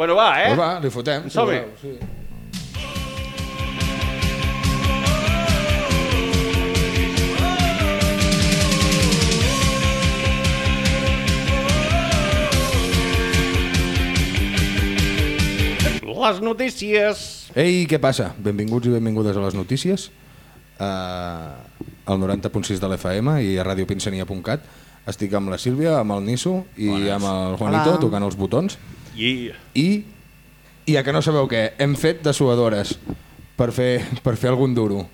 Bueno, va, eh? Pues va, li fotem. si Som-hi. voleu, Sí. Les notícies. Ei, què passa? Benvinguts i benvingudes a les notícies. Uh, al 90.6 de l'FM i a radiopinsania.cat. Estic amb la Sílvia, amb el Niso i Bones. amb el Juanito Hola. tocant els botons. I... I, i ja que no sabeu què, hem fet de suadores per fer, per fer algun duro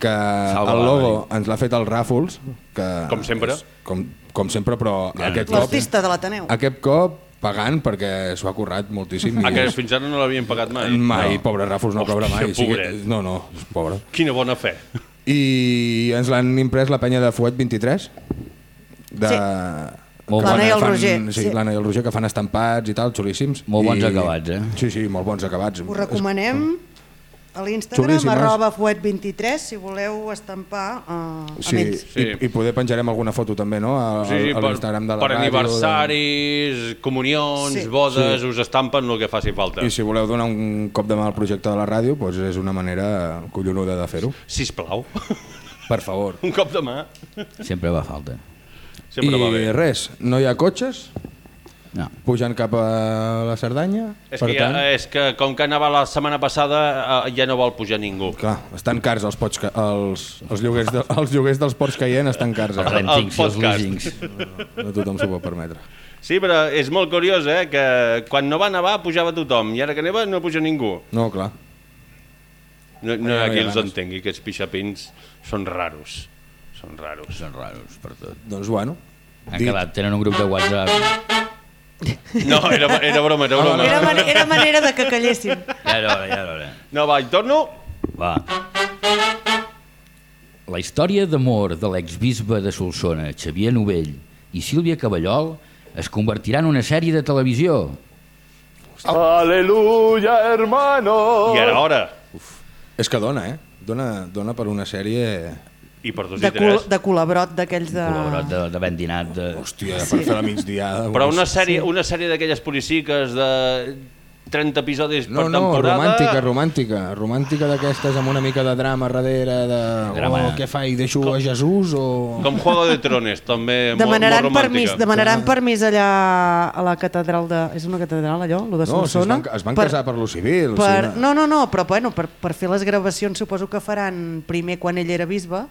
que Salva el la logo Mari. ens l'ha fet el Ràfols que Com sempre. és, com, com sempre però Ja, aquest cop, L'artista de l'Ateneu. aquest cop pagant perquè s'ho ha currat moltíssim Ah, i que fins ara no l'havien pagat mai? mai, No. pobre Ràfols no Hòstia, cobra mai pobret. no, no, és pobre Quina bona fe. i ens l'han imprès la penya de Fuet 23 de... Sí. Molt L'Anna i el fan- Roger, Sí, sí. l'Anna i el Roger que fan estampats i tal, xulíssims. Molt bons I... acabats, eh? Sí, sí, molt bons acabats. Us recomanem a l'Instagram, arroba fuet23, si voleu estampar uh, Sí, amb ells. sí. I, i poder penjarem alguna foto també, no? A, Sí, sí, a, per, l'Instagram de la per ràdio. aniversaris, comunions, Sí. bodes, us estampen el que faci falta. De... I si voleu donar un cop de mà al projecte de la ràdio, doncs és una manera collonuda de fer-ho. Sisplau, Per favor. un cop de mà. Sempre va falta. Sempre I va bé. res, no hi ha cotxes No. pujant cap a la Cerdanya. És per que, ja, tant, és que com que anava la setmana passada eh, ja no vol pujar ningú. Clar, estan cars els, pots, els, els, lloguers, de, els lloguers dels ports caient estan cars Els ara. rentings i els podcast. losings. No tothom s'ho pot permetre. Sí, però és molt curiós, eh, que quan no va nevar pujava tothom i ara que neva no puja ningú. No, clar. No, no hi ha no hi qui ha els ganes. entengui, aquests pixapins són raros. Són raros. Són raros per tot. Doncs bueno. Han dit- quedat, tenen un grup de WhatsApp. No, era, era broma, era broma. Era, man era manera de que calléssim. Ja era hora, ja era hora. No, va, i torno. Va. La història d'amor de l'exbisbe de Solsona, Xavier Novell, i Sílvia Caballol es convertirà en una sèrie de televisió. Aleluya, hermano. I era hora. És que dona, eh? Dona, dona per una sèrie... I per dos De, i tres. de col·labrot d'aquells de... Col·laborat de, de ben dinat. De... Hòstia, per fer la migdiada... Però una sèrie, una sèrie d'aquelles policiques de 30 episodis No, per no, temporada... romàntica, romàntica. Romàntica d'aquestes amb una mica de drama darrere, de... Drama. Oh, què fa, i deixo a Jesús o... Com Juego de Trones, també Demanaran molt, molt permís, romàntica. demanaran permís allà a la catedral de... És una catedral allò, lo de No, si es Solsona? van, es van casar per lo civil. per, sí, no, no, no, però bueno, per, per fer les gravacions suposo que faran primer quan ell era bisbe,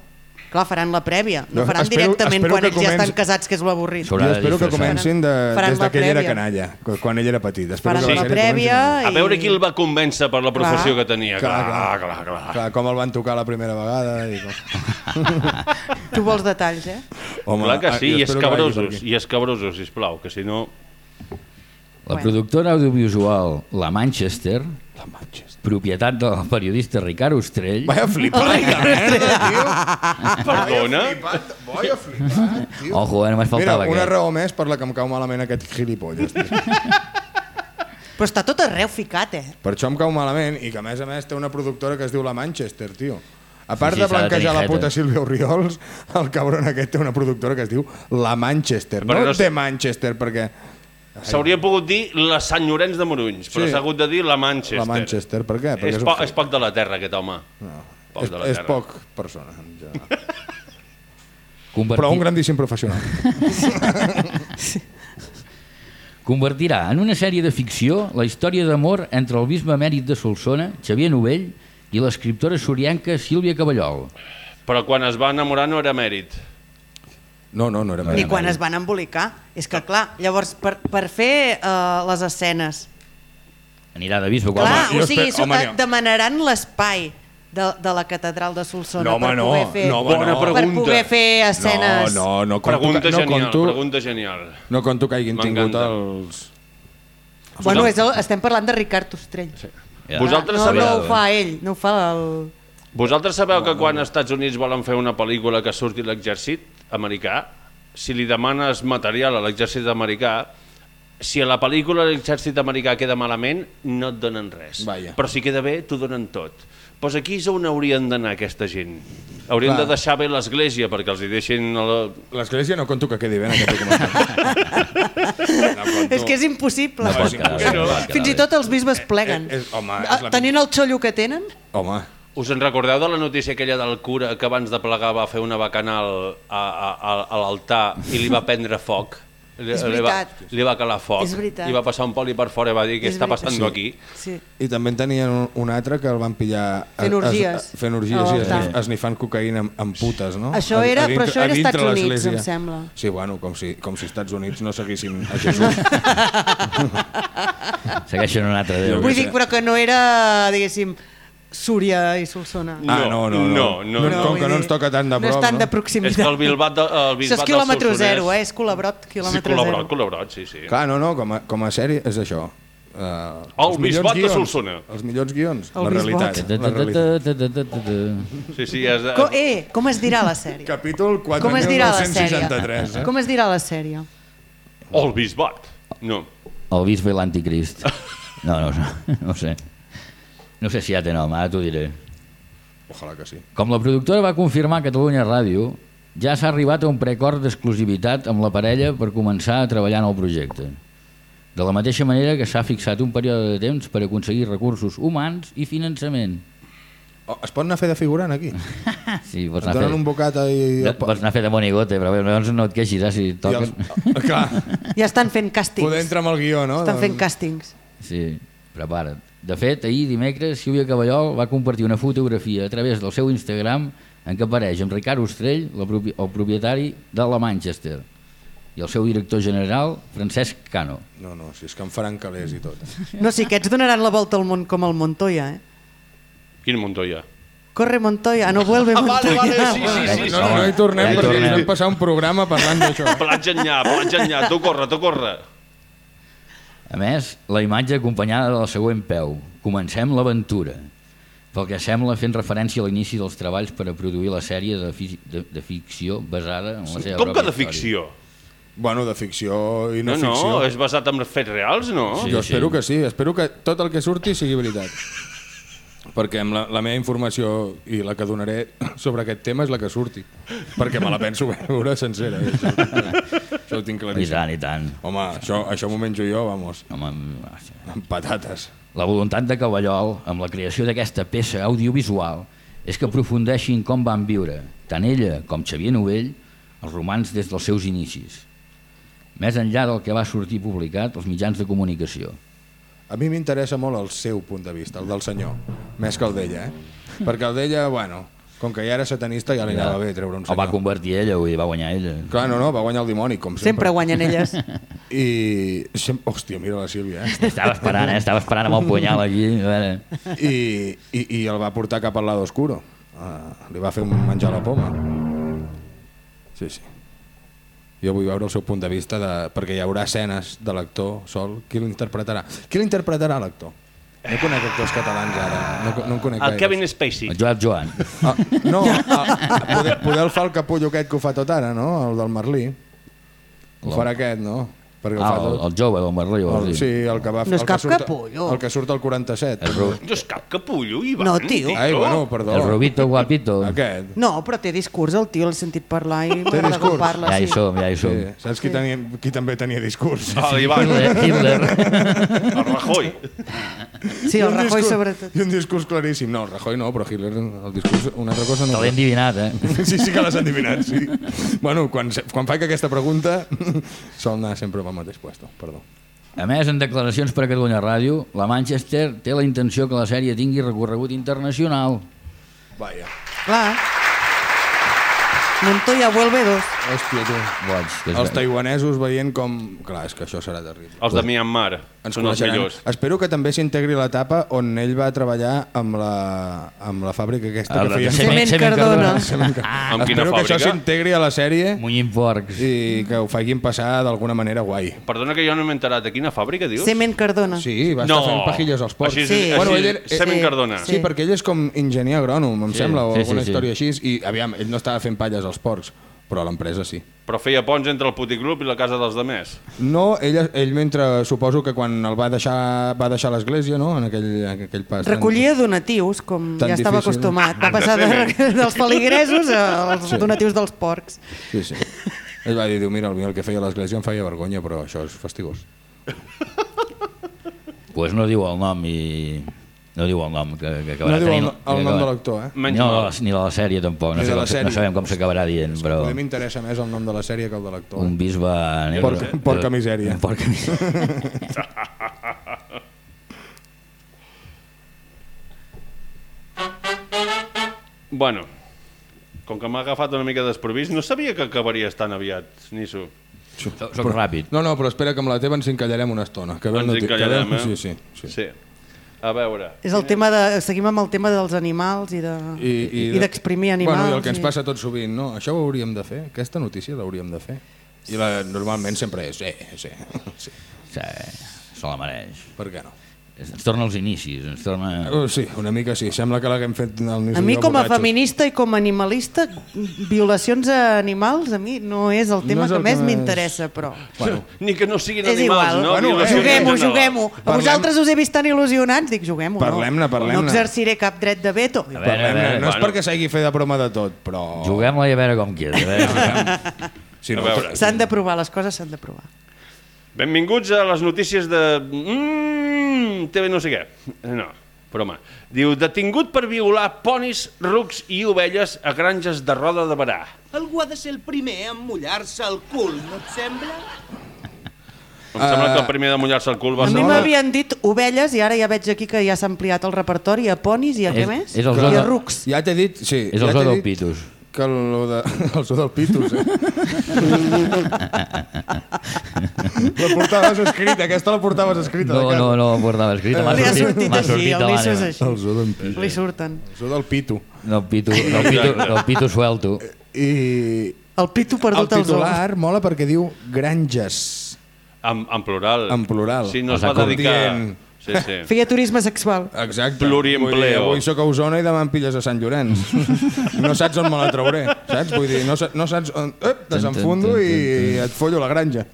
clar, faran la prèvia, no faran espero- directament espero quan ells ja estan comenci- casats, que és l'avorrit. Jo espero que comencin de, Faran des de que ell era canalla, quan ell era petit. Espero Faran que la prèvia comenci- A veure qui el va convèncer per la professió Clar. que tenia. Clar, Clar, clar. clar, clar. clar. Com el van tocar la primera vegada. I. Tu vols detalls, eh? Home, clar que ah, sí, i escabrosos, i escabrosos, sisplau, que si no... La productora audiovisual La Manchester, La Manchester. propietat del periodista Ricard Ostrell, Vaya flipat, merda, tio. Perdona? Flipat, vaya flipat, tio. Ojo, eh, només Mira, faltava una aquest. raó més per la que em cau malament aquest gilipolles. Tio. Però està tot arreu ficat, eh? Per això em cau malament i que a més a més té una productora que es diu La Manchester, tio. A part Sí, sí, de de blanquejar tenir la puta Sílvia Oriols, el cabron aquest té una productora que es diu La Manchester, Però no, no sé- de Manchester, perquè S'hauria pogut dir la Sant Llorenç de Morunys, però Sí. s'ha hagut de dir la Manchester. la Manchester, per què? Perquè És, un po és poc de la terra, aquest home. no. poc és, de la és terra. poc persona, general. Convertir... però un grandíssim professional. convertirà en una sèrie de ficció la història d'amor entre el bisbe emèrit de Solsona, Xavier Novell, i l'escriptora sorianca Sílvia Caballol. Però quan es va enamorar no era mèrit. No, no, no era Ni quan es van embolicar. És que, clar, llavors, per, per fer uh, les escenes... Anirà de bisbe. Clar, jo o sigui, home, home, no. demanaran l'espai de, de la catedral de Solsona No, home, per no, poder fer, no, home, Bona no. per pregunta. poder fer escenes... No, no, no conto, Pregunta que, no genial, conto, pregunta genial. no conto que hagin tingut els... Bueno, és el, estem parlant de Ricard Ostrell. Sí. Ja. Vosaltres No, no sabeu- ho fa ell, no ho fa el... Vosaltres sabeu que quan als Estats Units volen fer una pel·lícula que surti l'exèrcit americà, si li demanes material a l'exèrcit americà, si a la pel·lícula l'exèrcit americà queda malament, no et donen res. Vaja. Però si queda bé, t'ho donen tot. Pues aquí és on haurien d'anar aquesta gent. Haurien Clar. de deixar bé l'església perquè els hi deixin... a La... L'església no conto que quedi bé en aquest documental. no conto. És que és impossible. No pot és impossible. no Fins i tot els bisbes pleguen. Eh, és- home, és la- Tenint el xollo que tenen, Home, Us en recordeu de la notícia aquella del cura que abans de plegar va fer una bacanal a, a, a, a l'altar i li va prendre foc? Li, És li, va, veritat. li va calar foc És veritat. i va passar un poli per fora i va dir què És està veritat. passant Sí. aquí? sí. i també en tenien un, un altre que el van pillar... a- Fent orgies. es- Fent orgies A i esnif- esnifant cocaïna amb, amb putes, no? Això A- a era- dintre- però això era a Estats Units, em sembla. Sí, bueno, com si, com si Estats Units no seguissin a Jesús. Segueixen un altre déu. Vull dir, però que no era, diguéssim, Súria i Solsona. Ah, no, no, no. no, no, No, no. com que no ens toca tan de No és prop, tant no? de És proximitat. que el Bilbat, de, el Això Bisbat és quilòmetre zero, eh? És col·labrot, Sí, quilòmetre col·laborat, zero. col·laborat, sí, sí. Clar, no, no, com a, com a sèrie és això. Uh, El Bisbat de Solsona. Els millors guions, El la realitat. La realitat. Sí, sí, és de... Co eh, com es dirà la sèrie? Capítol Com es dirà la sèrie? 4963. Eh? Com es dirà la sèrie? El Bisbat. No. El bisbe i l'anticrist. No, no, no, no ho sé. No sé si ja té nom, ara t'ho diré. Ojalà que sí. Com la productora va confirmar a Catalunya Ràdio, ja s'ha arribat a un precord d'exclusivitat amb la parella per començar a treballar en el projecte. De la mateixa manera que s'ha fixat un període de temps per aconseguir recursos humans i finançament. Oh, es pot anar a fer de figurant aquí? Sí, pots anar, a donen un fer, bocata i... de, pots anar a fer de monigote, però bé, llavors no et queixis, eh, si toquen. els... Clar, Ja estan fent càstings. poder entrar amb el guió, no? Estan fent Doncs- càstings. Sí, prepara't. De fet, ahir dimecres, Sílvia Caballol va compartir una fotografia a través del seu Instagram en què apareix amb Ricard Ostrell, el propietari de la Manchester, i el seu director general, Francesc Cano. No, no, si és que em faran calés i tot. No, sí, aquests donaran la volta al món com el Montoya, eh? Quin Montoya? Corre Montoya, ah, no vuelve Ah, vale, Montoya. vale, sí, sí, sí. No, no hi tornem Ja hi perquè tornem. ens vam passar un programa parlant d'això. Platja enllà, platja enllà, tu corre, tu corre. A més, la imatge acompanyada del següent peu. Comencem l'aventura. Pel que sembla fent referència a l'inici dels treballs per a produir la sèrie de, fi de, de ficció basada en la seva Com que de ficció? Bueno, de ficció i no, No, no, ficció. és basat en fets reals, no? Sí. jo espero que sí, espero que tot el que surti sigui veritat. Perquè amb la, la meva informació i la que donaré sobre aquest tema és la que surti. Perquè me la penso veure sencera. eh, Això, això ho tinc I claríssim. tant, i tant. Home, això, això m'ho menjo jo, vamos, Home, amb patates. La voluntat de Cavallol, amb la creació d'aquesta peça audiovisual, és que aprofundeixin com van viure, tant ella com Xavier Novell, els romans des dels seus inicis. Més enllà del que va sortir publicat als mitjans de comunicació. A mi m'interessa molt el seu punt de vista, el del senyor, més que el d'ella, eh? Perquè el d'ella, bueno, com que ja era satanista ja li anava bé treure un El va senyor. convertir ella, vull dir, va guanyar ella. Clar, no, no, va guanyar el dimoni, com sempre. Sempre guanyen elles. I... Sem... Hòstia, mira la Sílvia, eh? Estava esperant, eh? Estava esperant amb el punyal aquí. A veure. I, i, i el va portar cap al lado oscuro. Uh, li va fer menjar la poma. Sí, sí. Jo vull veure el seu punt de vista, de, perquè hi haurà escenes de l'actor sol. Qui l'interpretarà? Qui l'interpretarà l'actor? No conec actors catalans ara, no, no en conec El gaires. Kevin Spacey. El Joan Joan. Ah, no, ah, poder, poder el fa el capullo aquest que ho fa tot ara, no? El del Merlí. Ho farà aquest, no? Perquè ho Ah, fa el, el jove del Merlí, vols El, sí, el que va No és el cap que surt, capullo. El que surt al 47. El, Ru No és cap capullo, Ivan. No, tio. Ai, bueno, perdó. el Rubito Guapito. Aquest. No, però té discurs, el tio, l'he sentit parlar i m'agrada com discurs? parla. Ja hi sí. som, ja hi som. Sí. Saps qui, tenia, qui també tenia discurs? Ah, l'Ivan, Hitler, Hitler. el Rajoy. Sí, el Rajoy discurs- sobretot. I un discurs claríssim. No, el Rajoy no, però Hitler, el discurs, una altra cosa Te no. l'he endivinat, eh? Sí, sí que l'has endivinat, sí. Bueno, quan, quan faig aquesta pregunta, sol anar sempre pel mateix puesto, perdó. A més, en declaracions per a Catalunya Ràdio, la Manchester té la intenció que la sèrie tingui recorregut internacional. Vaja. Clar. Montoya vuelve dos. Hòstia, tu. Boig, que Els taiwanesos veient com... Clar, és que això serà terrible. Els de Myanmar Ens són els coneixeran. millors. Espero que també s'integri l'etapa on ell va treballar amb la, amb la fàbrica aquesta El que de feia... Cement- Cardona. Cement- Amb quina Espero que això fàbrica? s'integri a la sèrie Munyim i que ho facin passar d'alguna manera guai. Perdona que jo no m'he enterat. A quina fàbrica, dius? Cement Cardona. Sí, va No. estar fent pajilles als porcs. Així, Sí. així, Bueno, ell era- Semen sí. Cardona. Sí, perquè ell és com enginyer agrònom, em Sí, sembla, o sí, alguna sí, sí. història així, i aviam, ell no estava fent palles als porcs, però l'empresa sí. Però feia ponts entre el puticlub i la casa dels demés. No, ell, ell mentre, suposo que quan el va deixar, va deixar l'església, no?, en aquell, en aquell pas... tan- Recollia donatius, com Tan ja estava difícil. acostumat. Va passar de, dels feligresos als donatius dels porcs. Sí, sí. Ell va dir, diu, mira, el que feia l'església em feia vergonya, però això és fastigós. pues no diu el nom i... No diu el nom que, que No acabarà diu el, tenint... el nom de acabarà- l'actor, eh? Menys no, mal. ni de la sèrie tampoc, no, Ni sé com, la no sèrie. sabem com s'acabarà dient, però A mi m'interessa més el nom de la sèrie que el de l'actor. un bisbe negre... Porca- porca misèria. Un porca misèria. Bueno, com que m'ha agafat una mica desprovist, no sabia que acabaries tan aviat, Nisso. Soc, soc ràpid. No, no, però espera que amb la teva ens encallarem una estona. Que Ens ve- encallarem, eh? Sí, sí. sí. sí. A veure... És el tema de... Seguim amb el tema dels animals i de I, i, i d'exprimir animals. Bueno, i el que ens passa tot sovint, no? Això ho hauríem de fer, aquesta notícia l'hauríem de fer. I la, normalment sempre és, sí, sí, sí. Sí, se la mereix. Per què no? Ens torna als inicis, ens torna... Uh, sí, una mica sí. Sembla que l'haguem fet al A mi com a borratxos. feminista i com a animalista, violacions a animals a mi no és el tema és que el més que més- m'interessa, però... Bueno, Ni que no siguin És animals, igual, no? Bueno, juguem-ho, juguem-ho. A Parlem- vosaltres us he vist tan il·lusionants, dic juguem-ho. Parlem-ne, no? parlem-ne. No exerciré cap dret de veto. A veure, a veure, no és bueno. perquè s'hagi fet de broma de tot, però... Juguem-la i a veure com queda. A veure. Si veure. S'han de provar, les coses s'han de provar. Benvinguts a les notícies de... Mm, TV no sé què. No, broma. Diu, detingut per violar ponis, rucs i ovelles a granges de roda de Barà. Algú ha de ser el primer a mullar-se el cul, no et sembla? Em sembla que el primer de mullar-se el cul va A ser... mi m'havien dit ovelles i ara ja veig aquí que ja s'ha ampliat el repertori a ponis i a què És- més? és el I zoo a rucs. Ja t'he dit, sí. És el ja zoo t'he del dit Pitus. Que el, de, el zoo del Pitus, eh? la portaves escrita, aquesta la portaves escrita. No, no, no ho portava escrit. M'ha Li ha sortit, sortit m'ha així, sortit el Nisso és l'ànima. així. El zoo d'en Pitu. Li surten. El zoo del Pitu. Del pitu, del pitu, del pitu suelto. I El pitu el perdut al zoo. titular mola perquè diu granges. En, en plural. En plural. Sí, no es va dedicar... dient. Sí, sí. Feia turisme sexual. Exacte. Pluriempleo. Vull dir, avui sóc a Osona i demà em pilles a Sant Llorenç. no saps on me la trauré, saps? Vull dir, no, no saps on... Ep, desenfundo i et follo la granja.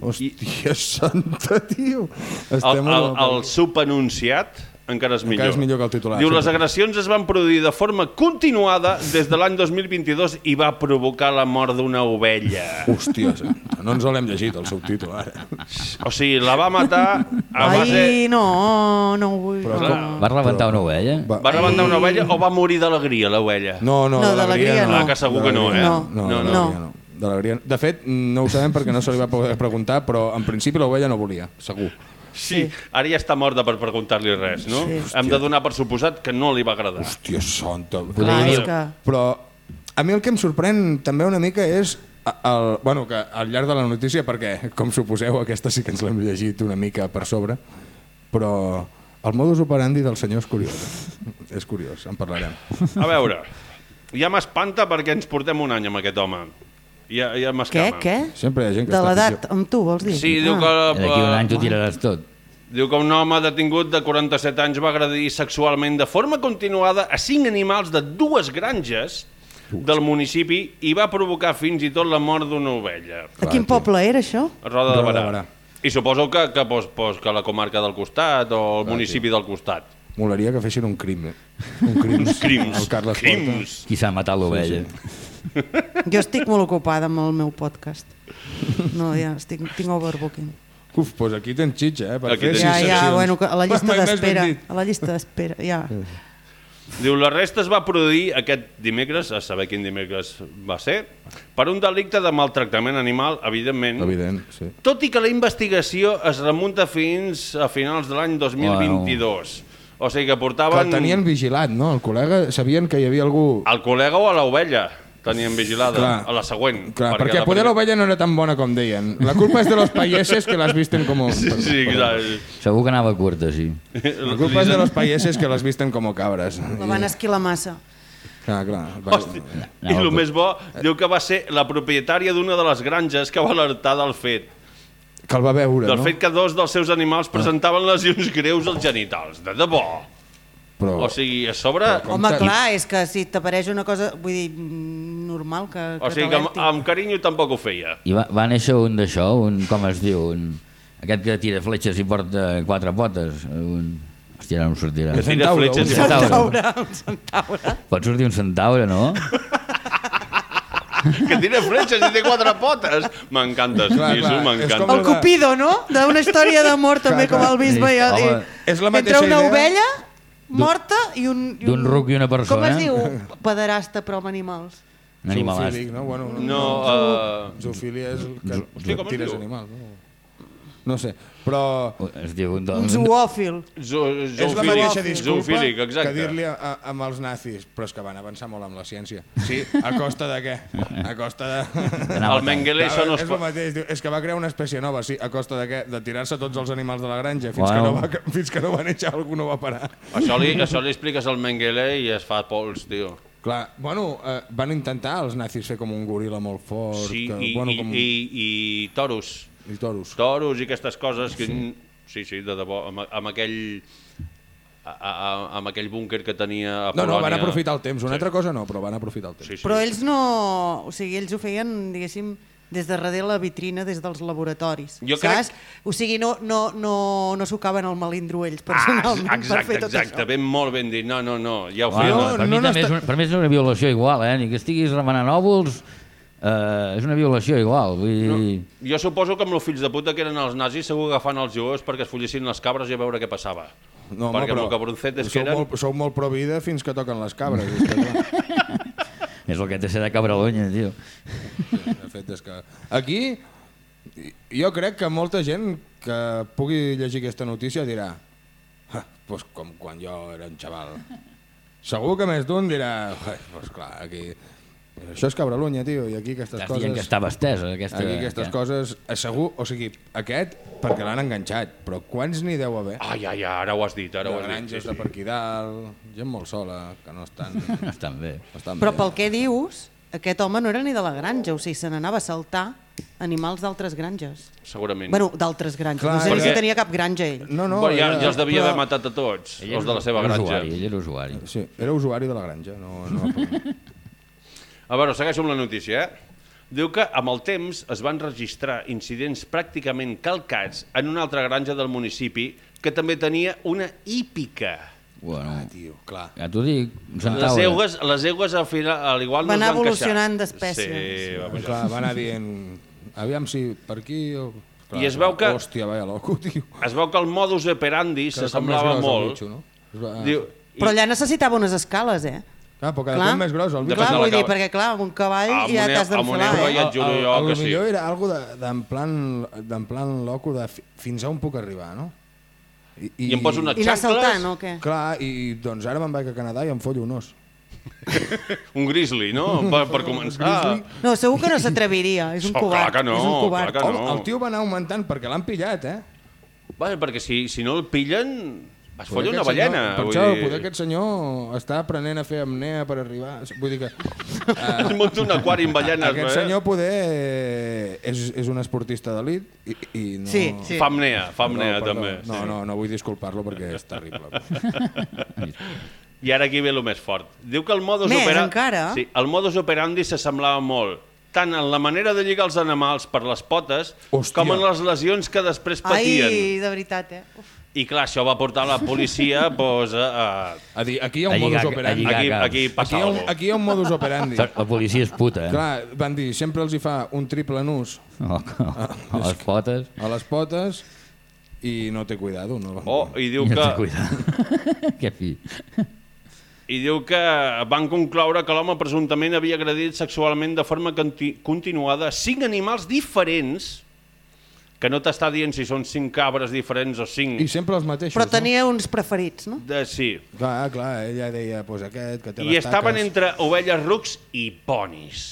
Hòstia santa, tio. El, Estem el, a- el subanunciat encara és millor. és millor que el titular, Diu, les agressions es van produir de forma continuada des de l'any 2022 i va provocar la mort d'una ovella. Hòstia, no ens l'hem llegit, el subtítol, ara. O sigui, la va matar a base... Ai, no, no ho vull. Però no. com- Va rebentar una ovella? Va, Va rebentar una ovella o va morir d'alegria, l'ovella? no, no, No, d'alegria no. Ah, que segur que no, eh? No. No, No, no, no. no. no. D'alegria no. De fet, no ho sabem perquè no se li va poder preguntar, però en principi l'ovella no volia, segur. Sí, ara ja està morta per preguntar-li res, no? Sí. Hem de donar per suposat que no li va agradar. Hòstia santa. Clar, dir- que... Però a mi el que em sorprèn també una mica és el, bueno, que al llarg de la notícia, perquè, com suposeu, aquesta sí que ens l'hem llegit una mica per sobre, però el modus operandi del senyor és curiós. eh? És curiós, en parlarem. A veure, ja m'espanta perquè ens portem un any amb aquest home. Ja, ja Què, m'escama. què? Sempre hi ha gent que De està l'edat, amb tu, vols dir? Sí, diu que... Ah. D'aquí un any t'ho tiraràs tot. Diu que un home detingut de 47 anys va agredir sexualment de forma continuada a cinc animals de dues granges del municipi i va provocar fins i tot la mort d'una ovella. A quin poble era això? A Roda de Roda de Barà. I suposo que, que, pues, pues, que la comarca del costat o el municipi del costat. Molaria que fessin un crim. eh? Un crim. Crims, El Carles crims. Qui s'ha matat l'ovella? Jo estic molt ocupada amb el meu podcast. No, ja estic, tinc overbooking. Uf, doncs aquí tens xitxa, eh? Per Aquí fer Ja, ja, bueno, que a la llista d'espera. A la llista d'espera, ja. Diu, la resta es va produir aquest dimecres, a saber quin dimecres va ser, per un delicte de maltractament animal, evidentment, Evident, sí. tot i que la investigació es remunta fins a finals de l'any 2022. O sigui que Que portaven... el tenien vigilat, no? El col·lega sabien que hi havia algú... El col·lega o a l'ovella tenien vigilada, Clar. a la següent. Clar, perquè, la poder l'ovella no era tan bona com deien. La culpa és de los payeses que las visten como... Sí, sí, clar. Segur que anava curta, sí. La culpa és de los payeses que las visten como cabras. La van esquilar massa. Clar, clar. Va... Hòstia. I el més bo, diu que va ser la propietària d'una de les granges que va alertar del fet. Que el va veure, Del no? fet que dos dels seus animals presentaven lesions greus als genitals. De debò. Però... O sigui, a sobre... Home, clar, és que si t'apareix una cosa... Vull dir, mm, normal que, que O sigui que amb, amb carinyo tampoc ho feia. I va, va néixer un d'això, un, com es diu, un, aquest que tira fletxes i porta quatre potes. Un, hòstia, ara no em sortirà. Que Tira centaure, fletxes un i- centaure. Centaure, un centaure. Pot sortir un centaure, no? Que tira fletxes i té quatre potes. M'encanta, Sisu, m'encanta. El Cupido, no? D'una història d'amor també, Clar, com el bisbe. Sí, i, És la entre mateixa una idea. ovella morta i un... i D'un ruc i una persona. Com es diu? Pederasta, però amb animals. Un animalàs. Zoofílic, no? Bueno, No, uh, Zoofília és el que Hosti, tires animals. No? no sé, però Es diu un, Un un, zoòfil. zo, és la mateixa disculpa que dir-li amb els nazis, però és que van avançar molt amb la ciència. Sí, a costa de què? A costa de... El Mengele això no es és el pot... mateix, diu, és que va crear una espècie nova, sí, a costa de què? De tirar-se tots els animals de la granja, fins, Bueno. que, no va, fins que no va néixer algú no va parar. Això li, això li expliques al Mengele i es fa pols, tio. Clar, bueno, eh, van intentar els nazis fer com un goril·la molt fort, Sí, que, i, bueno, i, com... i, i toros. I toros. Toros i aquestes coses que... Sí, sí, de debò, amb, amb aquell... A, a, a- amb aquell búnquer que tenia a No, Polònia. no, van aprofitar el temps. Una altra cosa no, però van aprofitar el temps. Sí, sí. Però ells no... O sigui, ells ho feien, diguéssim, des de darrere la vitrina, des dels laboratoris. Jo crec- saps? O sigui, no, no, no, no sucaven el melindro ells Ah, personalment per exacte, fer tot exacte, això. ben molt ben dit. No, no, no, ja ho feien. no, per, mi no també n'està- és una, per mi és una violació igual, eh? Ni que estiguis remenant òvuls, eh, és una violació igual. Vull dir... Jo suposo que amb els fills de puta que eren els nazis segur agafant els jueus perquè es follissin les cabres i a veure què passava. No, perquè home, amb el cabroncetes que sou, eren... molt, sou molt pro vida fins que toquen les cabres. És que, És el que té ser de cabralonya, tio. de fet, és que... Aquí, jo crec que molta gent que pugui llegir aquesta notícia dirà ah, pues com quan jo era un xaval. Segur que més d'un dirà pues clar, aquí... Això és Cabralunya, tio, i aquí aquestes Estàs dient que coses... estava estesa, aquesta... Aquí aquestes que- coses, eh, segur, o sigui, aquest perquè l'han enganxat, però quants n'hi deu haver? Ai, ai, ai, ara ho has dit, ara de ho has dit. granges Sí, de sí. per aquí dalt, gent molt sola, que no estan, Estan bé. estan Però bé. pel que dius, aquest home no era ni de la granja, o sigui, se n'anava a saltar animals d'altres granges. Segurament. Bueno, d'altres granges. Clar, no sé perquè- si tenia cap granja ell. No, no, bueno, ja, era- ja els devia però- haver matat a tots, Ell els de la seva granja. Usuari, ell era usuari. Sí, era usuari de la granja, no... no A veure, segueixo amb la notícia, eh? Diu que amb el temps es van registrar incidents pràcticament calcats en una altra granja del municipi que també tenia una hípica. Bueno, ah, tio, clar. ja t'ho dic, Les centaure. eugues, les eugues al final, al igual Va no es van evolucionant d'espècies. Sí, va pujar. Clar, va anar dient, aviam si per aquí... O... Clar, I es veu que- Hòstia, vaya loco, tio. Es veu que el modus operandi s'assemblava molt. bitxo, no? Va... Diu, i- Però allà necessitava unes escales, eh? Ah, però cada Clar. cop més gros el. Depèn Clar, vull dir, perquè clar, amb un cavall Amb ja t'has amb d'enfilar, euga eh? ja et juro jo el, que el sí. millor era algo de- d'en plan, d'en plan loco de fi- fins on puc arribar, no? I, I em poso una I anar xancles, saltant, o què? Clar, i doncs ara me'n vaig a Canadà i em follo un os. un grizzly, no? Per, per començar. No, segur que no s'atreviria, és un Oh, clar covard. que no, és un covard. clar que Home, no. el tio va anar augmentant perquè l'han pillat, eh? Bé, perquè si, si no el pillen, es folla Poder una aquest senyor- ballena. Per vull això, dir... poder aquest senyor està aprenent a fer apnea per arribar... Vull dir que... Es munta un aquari amb ballenes. Aquest eh? senyor poder és, és un esportista d'elit i, i no... Sí, sí. Fa apnea, fa apnea perdó. també. No, sí. no, no vull disculpar-lo perquè és terrible. I ara aquí ve el més fort. Diu que el modus Més, operandi... encara? Sí, el modus operandi s'assemblava molt tant en la manera de lligar els animals per les potes Hòstia. com en les lesions que després patien. Ai, de veritat, eh? Uf. I clar, això va portar la policia pues, a, a... A dir, aquí hi ha un lligar- modus operandi. Aquí, aquí Aquí hi, ha un, aquí hi ha un modus operandi. La policia és puta, eh? Clar, van dir, sempre els hi fa un triple nus A, a les potes. a les potes i no té cuidado. No? Oh, i diu que... no té cuidado. que fi. I diu que van concloure que l'home presumptament havia agredit sexualment de forma conti continuada cinc animals diferents, que no t'està dient si són cinc cabres diferents o cinc... I sempre els mateixos. Però tenia uns preferits, no? De, sí. No? Clar, clar, ella deia, pues aquest que té I les estaven taques, entre ovelles rucs i ponis.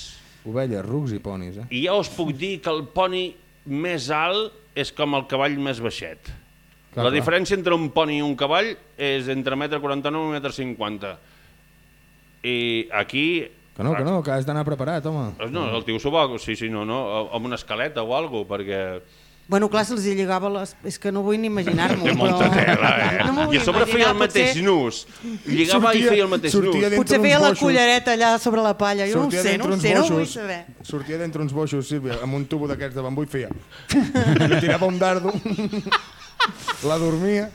Ovelles, rucs i ponis, eh? I ja us puc dir que el poni més alt és com el cavall més baixet. Clar, la clar. diferència entre un poni i un cavall és entre 1,49 m i 1,50 m. I aquí... Que no, que no, que has d'anar preparat, home. No, el tio s'ho va... Sí, sí, no, no, amb una escaleta o alguna cosa, perquè Bueno, clar, se'ls lligava les... És que no vull ni imaginar-m'ho. Té molta però... tela, eh? No I a sobre feia el mateix potser- nus. Lligava i feia el mateix sortia nus. Potser feia la cullereta allà sobre la palla. Jo no ho Sortia sé, no ho uns sé, no ho vull saber. sortia d'entre uns boixos, Sílvia, amb un tubo d'aquests de bambú i feia... I tirava un dardo, la dormia,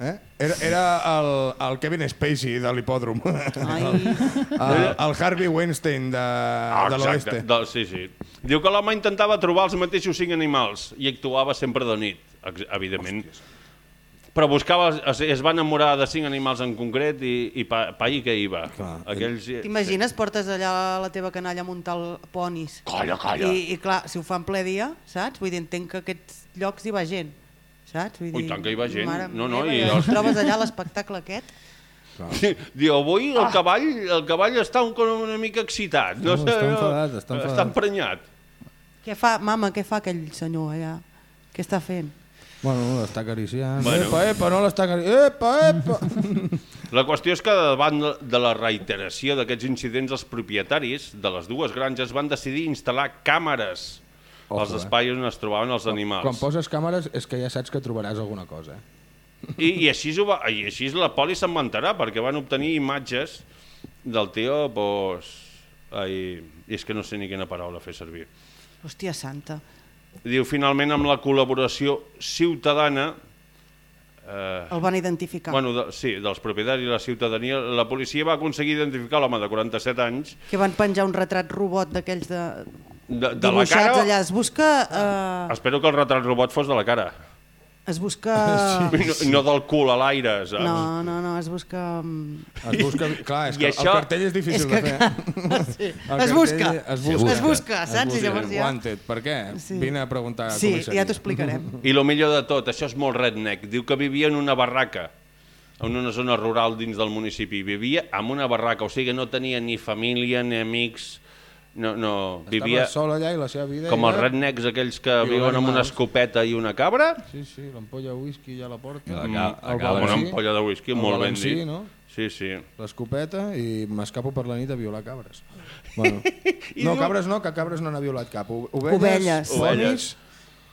eh? Era, era el, el Kevin Spacey de l'hipòdrom, Ai. el, el Harvey Weinstein de, Ah, de l'oeste. Sí, sí. Diu que l'home intentava trobar els mateixos cinc animals i actuava sempre de nit, evidentment. Però buscava, es, es va enamorar de cinc animals en concret i, i pa, pa i que hi va. Clar. Aquells... T'imagines, portes allà la teva canalla a muntar el ponis. Calla, calla. I, I clar, si ho fa en ple dia, saps? Vull dir, entenc que aquests llocs hi va gent. Saps? Vull Ui, dir, tant que hi va gent. Mare No, no, meva, i i els- els... trobes allà l'espectacle aquest. Diu, avui el cavall, el cavall està un, com una mica excitat. No, No, sé, està enfadat, està enfadat. Està emprenyat. Què fa, mama, què fa aquell senyor allà? Què està fent? Bueno, l'està acariciant. Bueno. Epa, epa, no l'està acariciant. Epa, epa. La qüestió és que davant de la reiteració d'aquests incidents, els propietaris de les dues granges van decidir instal·lar càmeres Ojo, als eh. espais on es trobaven els animals. Quan poses càmeres és que ja saps que trobaràs alguna cosa. I, i, així ho va, I així la poli se'n vantarà, perquè van obtenir imatges del tio, pues... Ai, i és que no sé ni quina paraula fer servir. Hòstia santa. Diu, finalment, amb la col·laboració ciutadana, eh, El van identificar. bueno, de, sí, dels propietaris i la ciutadania, la policia va aconseguir identificar l'home de 47 anys Que van penjar un retrat robot d'aquells de... de, de la cara... allà. Es busca... Eh, Espero que el retrat robot fos de la cara, es busca... I no, no del cul a l'aire, saps? No, no, no, es busca... mm, Es busca... Clar, és I que això- el cartell és difícil És que, de fer. sí. Es busca. Es Sí, busca, Es busca, saps? I llavors ja... Wanted. Per què? Sí. Vine a preguntar a Sí, comissaria. ja t'ho explicarem. I el millor de tot, això és molt redneck, diu que vivia en una barraca, en una zona rural dins del municipi. Vivia en una barraca, o sigui, no tenia ni família ni amics, no, no, vivia Estava sol allà i la seva vida com els era... rednecks aquells que Violar viuen amb una escopeta i una cabra, Sí, sí, l'ampolla de whisky ja la porta. Ca- El cabra, una ampolla de whisky, el molt ben balancí, dit. no? Sí, sí. L'escopeta i m'escapo per la nit a violar cabres. Bueno. no, diu- cabres no, que cabres no n'ha violat cap. O- Ovelles, Ovelles. ponis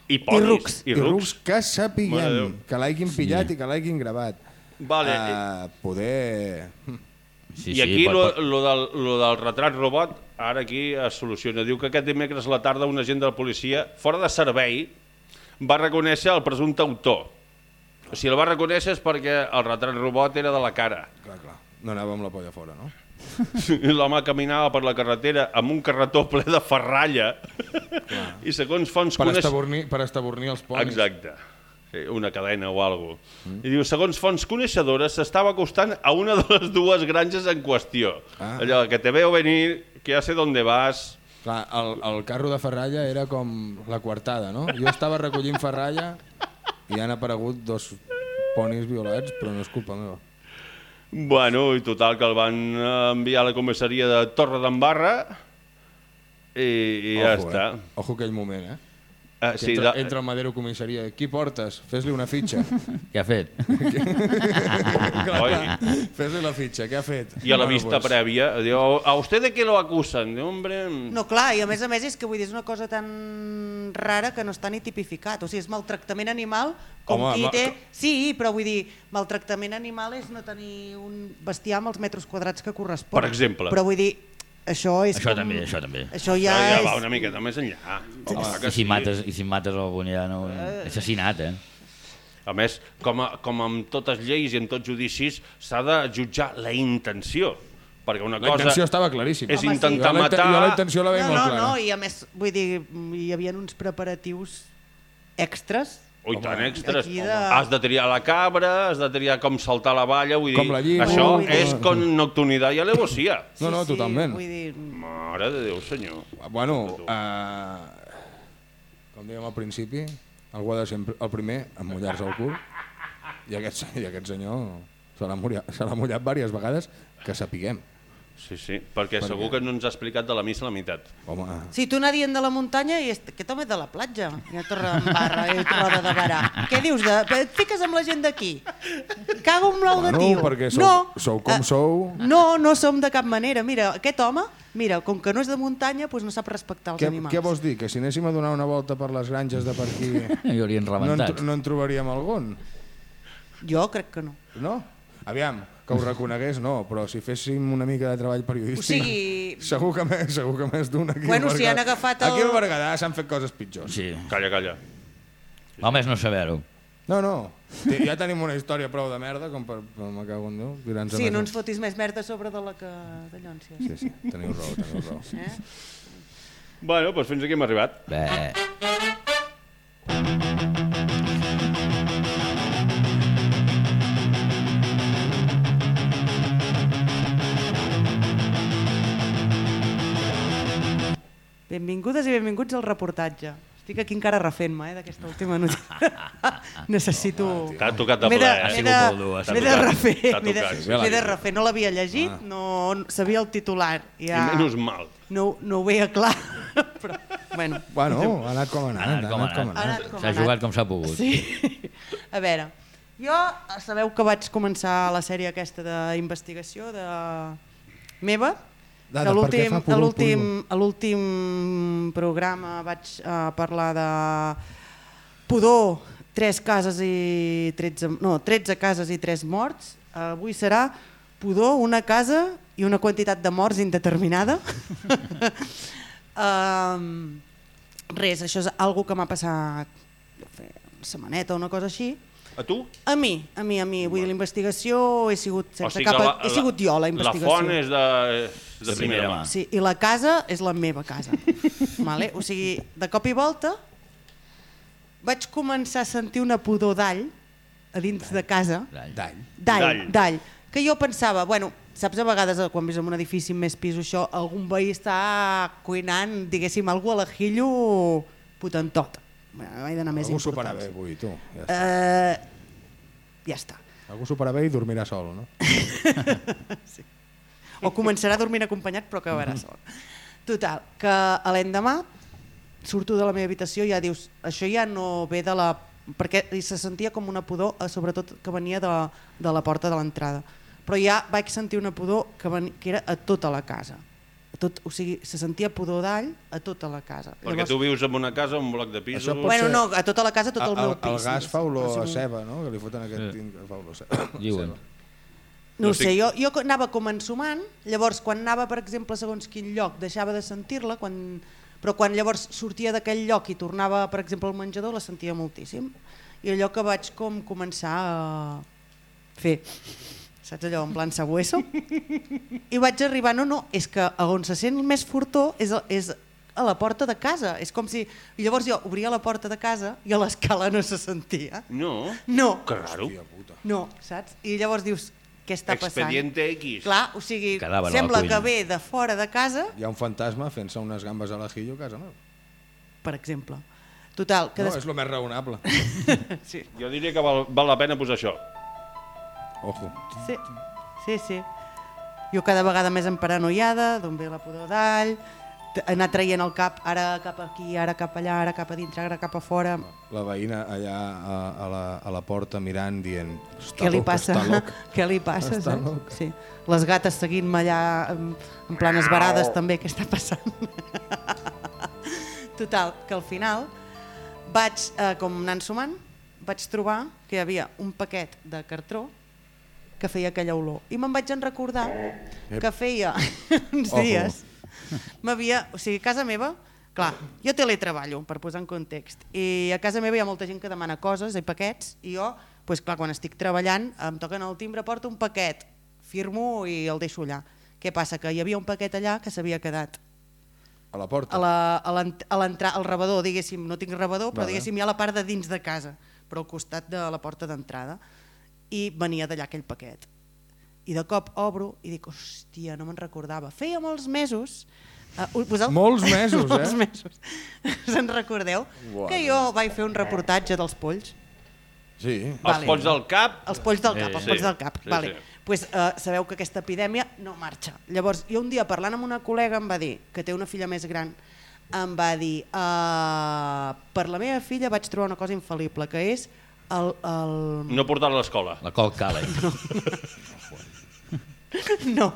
I ponis. rucs. I i rucs rucs. que sapiguem, que l'hagin pillat i que l'hagin gravat. Vale. Uh, poder... Sí, I aquí pot- lo, lo, del, lo del retrat robot, ara aquí es soluciona. Diu que aquest dimecres a la tarda un agent de la policia, fora de servei, va reconèixer el presumpte autor. Si el va reconèixer és perquè el retrat robot era de la cara. Clar, clar. No anava amb la polla fora, no? L'home caminava per la carretera amb un carretó ple de ferralla i segons fonts Per coneix- estabornir, per estabornir els ponis. Exacte. Sí, una cadena o alguna cosa. I diu, segons fonts coneixedores, s'estava acostant a una de les dues granges en qüestió. Ah. Allò, que te veo venir, que ja sé dónde vas... Clar, el, el carro de ferralla era com la coartada, no? Jo estava recollint ferralla i han aparegut dos ponis violats, però no és culpa meva. Bueno, i total, que el van eh, enviar a la comissaria de Torre d'Embarra i, i ja Ojo, està. Eh? Ojo aquell moment, eh? Que sí, entra, de... entra el Madero comissaria. Qui portes? Fes-li una fitxa. Què ha fet? Fes-li la fitxa. Què ha fet? I a la Bueno, vista pues, prèvia, diu, ¿a usted de qué lo acusan? Diu, hombre... No, clar, i a més a més és que vull dir, és una cosa tan rara que no està ni tipificat. O sigui, és maltractament animal com Home, qui ma- té... Sí, però vull dir, maltractament animal és no tenir un bestiar amb els metres quadrats que correspon. Per exemple. Però vull dir, això és Això com... també, això també. Això Ja, ja, ja és... va una miqueta més enllà. Home, I si, sí. mates, I si mates algun ja no... Assassinat, eh? A més, com, a, com amb totes lleis i en tots judicis, s'ha de jutjar la intenció. Perquè una La cosa intenció estava claríssima. és Home, sí. intentar la, matar... Jo la intenció la veia No, molt no, clara. no, i a més, vull dir, hi havia uns preparatius extras Ui, tant extres. De- Has de triar la cabra, has de triar com saltar la valla, vull dir... Com la llima. Això Ui, és com- con nocturnidad i alevosía. No, no, totalment. Vull dir, Mare de Déu, senyor. Bueno, uh, com dèiem al principi, algú ha de ser el primer a mullar-se el cul i aquest, i aquest senyor se l'ha mullat, mullat diverses vegades que sapiguem. Sí, sí, perquè segur que no ens ha explicat de la missa la meitat. Home, Si tu nadien de la muntanya i est- aquest home és de la platja, i a Torre en Barra i Roda de Barà. Què dius? De... Et fiques amb la gent d'aquí? Cago amb l'ou de tio. perquè sou- no. sou com Eh, sou. No, no som de cap manera. Mira, aquest home, mira, com que no és de muntanya, doncs no sap respectar els què, animals. què vols dir? Que si anéssim a donar una volta per les granges de per aquí Hi haurien no en, rebentat. no en trobaríem algun? Jo crec que no. No? Aviam, que ho reconegués, no, però si féssim una mica de treball periodístic... O sigui- Segur que més, segur que més d'un aquí. Bueno, al si han agafat el- Aquí al Berguedà s'han fet coses pitjors. Sí. Calla, calla. Home, és no saber-ho. No, no, ja tenim una història prou de merda com per... per me cago en Déu. Sí, no ens fotis més merda sobre de la que de llòncies. Sí, sí, teniu raó, teniu raó. Eh? Bueno, doncs fins aquí hem arribat. Bé, Benvingudes i benvinguts al reportatge. Estic aquí encara refent-me eh, d'aquesta última notícia. Necessito... T'ha tocat de ple, de, eh? m'he sigut de, molt dur, ha m'he de refer, m'he de, refer. No l'havia llegit, Ah. no sabia el titular. Ja I menys mal. no, no ho veia clar. Però, bueno, Bueno, ha anat com ha anat. ha anat com ha Ha anat. ha S'ha jugat com s'ha pogut. Sí. A veure, jo sabeu que vaig començar la sèrie aquesta d'investigació de meva. Dada, a l'últim programa vaig uh, parlar de pudor, tres cases i 13, no, 13 cases i 3 morts. Uh, avui serà pudor, una casa i una quantitat de morts indeterminada. um, res, això és algo que m'ha passat una setmaneta o una cosa així. A tu? A mi, a mi, a mi. Vull dir, la investigació he sigut sense sigui cap... que he sigut jo, la investigació. La font és de, de primera mà. Sí, i la casa és la meva casa. vale? O sigui, de cop i volta vaig començar a sentir una pudor d'all a dins de casa. Dall. D'all, D'all. Que jo pensava, bueno, saps a vegades quan vius en un edifici amb més pisos això, algun veí està cuinant, diguéssim, algú a l'ajillo potentot. Bueno, he d'anar més Algú importants. bé avui, tu. Ja està. Eh, ja està. Algú superarà bé i dormirà sol, no? O començarà a dormir acompanyat però acabarà sol. Total, que l'endemà surto de la meva habitació i ja dius, això ja no ve de la... perquè se sentia com una pudor, eh, sobretot que venia de, de la porta de l'entrada. Però ja vaig sentir una pudor que, ven, que era a tota la casa. A tot, o sigui, se sentia pudor d'all a tota la casa. Perquè tu vius en una casa, un bloc de pisos... Pot Bueno, ser- no, a tota la casa, tot el, el, meu pis. el gas fa olor a ceba, no? Que li foten aquest que fa olor a ceba. Diuen. No No sé, jo, jo anava com ensumant, llavors quan anava, per exemple, segons quin lloc, deixava de sentir-la, quan... però quan llavors sortia d'aquell lloc i tornava, per exemple, al menjador, la sentia moltíssim. I allò que vaig com començar a fer, saps allò, en plan sabueso? I vaig arribar, no, no, és que a on se sent més fortor és, a- és a la porta de casa. És com si... I llavors jo obria la porta de casa i a l'escala no se sentia. No? No, Que raro. No, saps? I llavors dius, què està passant? Expediente X. Clar, o sigui, Cadàver a la sembla que ve de fora de casa, Hi ha un fantasma fent-se unes gambes a l'ajillo a casa meva. per exemple. Total, que No, des... és el més raonable. sí, Jo diria que val, val la pena posar això. Ojo. sí, sí, sí. Jo cada vegada més emparanoiada, d'on ve la pudor d'all, anar traient el cap, ara cap aquí, ara cap allà, ara cap a dintre, ara cap a fora. La veïna allà a, a, la, a la porta mirant, dient... Què li loc, passa? Què li passa? Està loc. Sí. Les gates seguint-me allà en, en plan esbarades també, què està passant? Total, que al final vaig, eh, com anant sumant, vaig trobar que hi havia un paquet de cartró que feia aquella olor. I me'n vaig en recordar que feia uns Ojo. dies m'havia... O sigui, a casa meva, clar, jo teletreballo, per posar en context, i a casa meva hi ha molta gent que demana coses i paquets, i jo, pues, clar, quan estic treballant, em toquen el timbre, porto un paquet, firmo i el deixo allà. Què passa? Que hi havia un paquet allà que s'havia quedat A la porta. a la- a l'ent- a l'entrada, al rebedor, diguéssim, no tinc rebedor, però Vale. diguéssim hi ha la part de dins de casa, però al costat de la porta d'entrada, i venia d'allà aquell paquet. I de cop obro i dic, hòstia, no me'n recordava. Feia molts mesos... Uh, poseu... Molts mesos, eh? molts mesos. Se'n recordeu? Uau. Que jo vaig fer un reportatge dels polls. Sí. Els Vale. pots del cap... Els polls del cap, Eh, els sí, polls del cap. sí, vale. sí. pues, uh, sabeu que aquesta epidèmia no marxa. Llavors, jo un dia parlant amb una col·lega em va dir, que té una filla més gran, em va dir, uh, per la meva filla vaig trobar una cosa infal·lible, que és el, el... No portar-la a l'escola. La col càleg. No.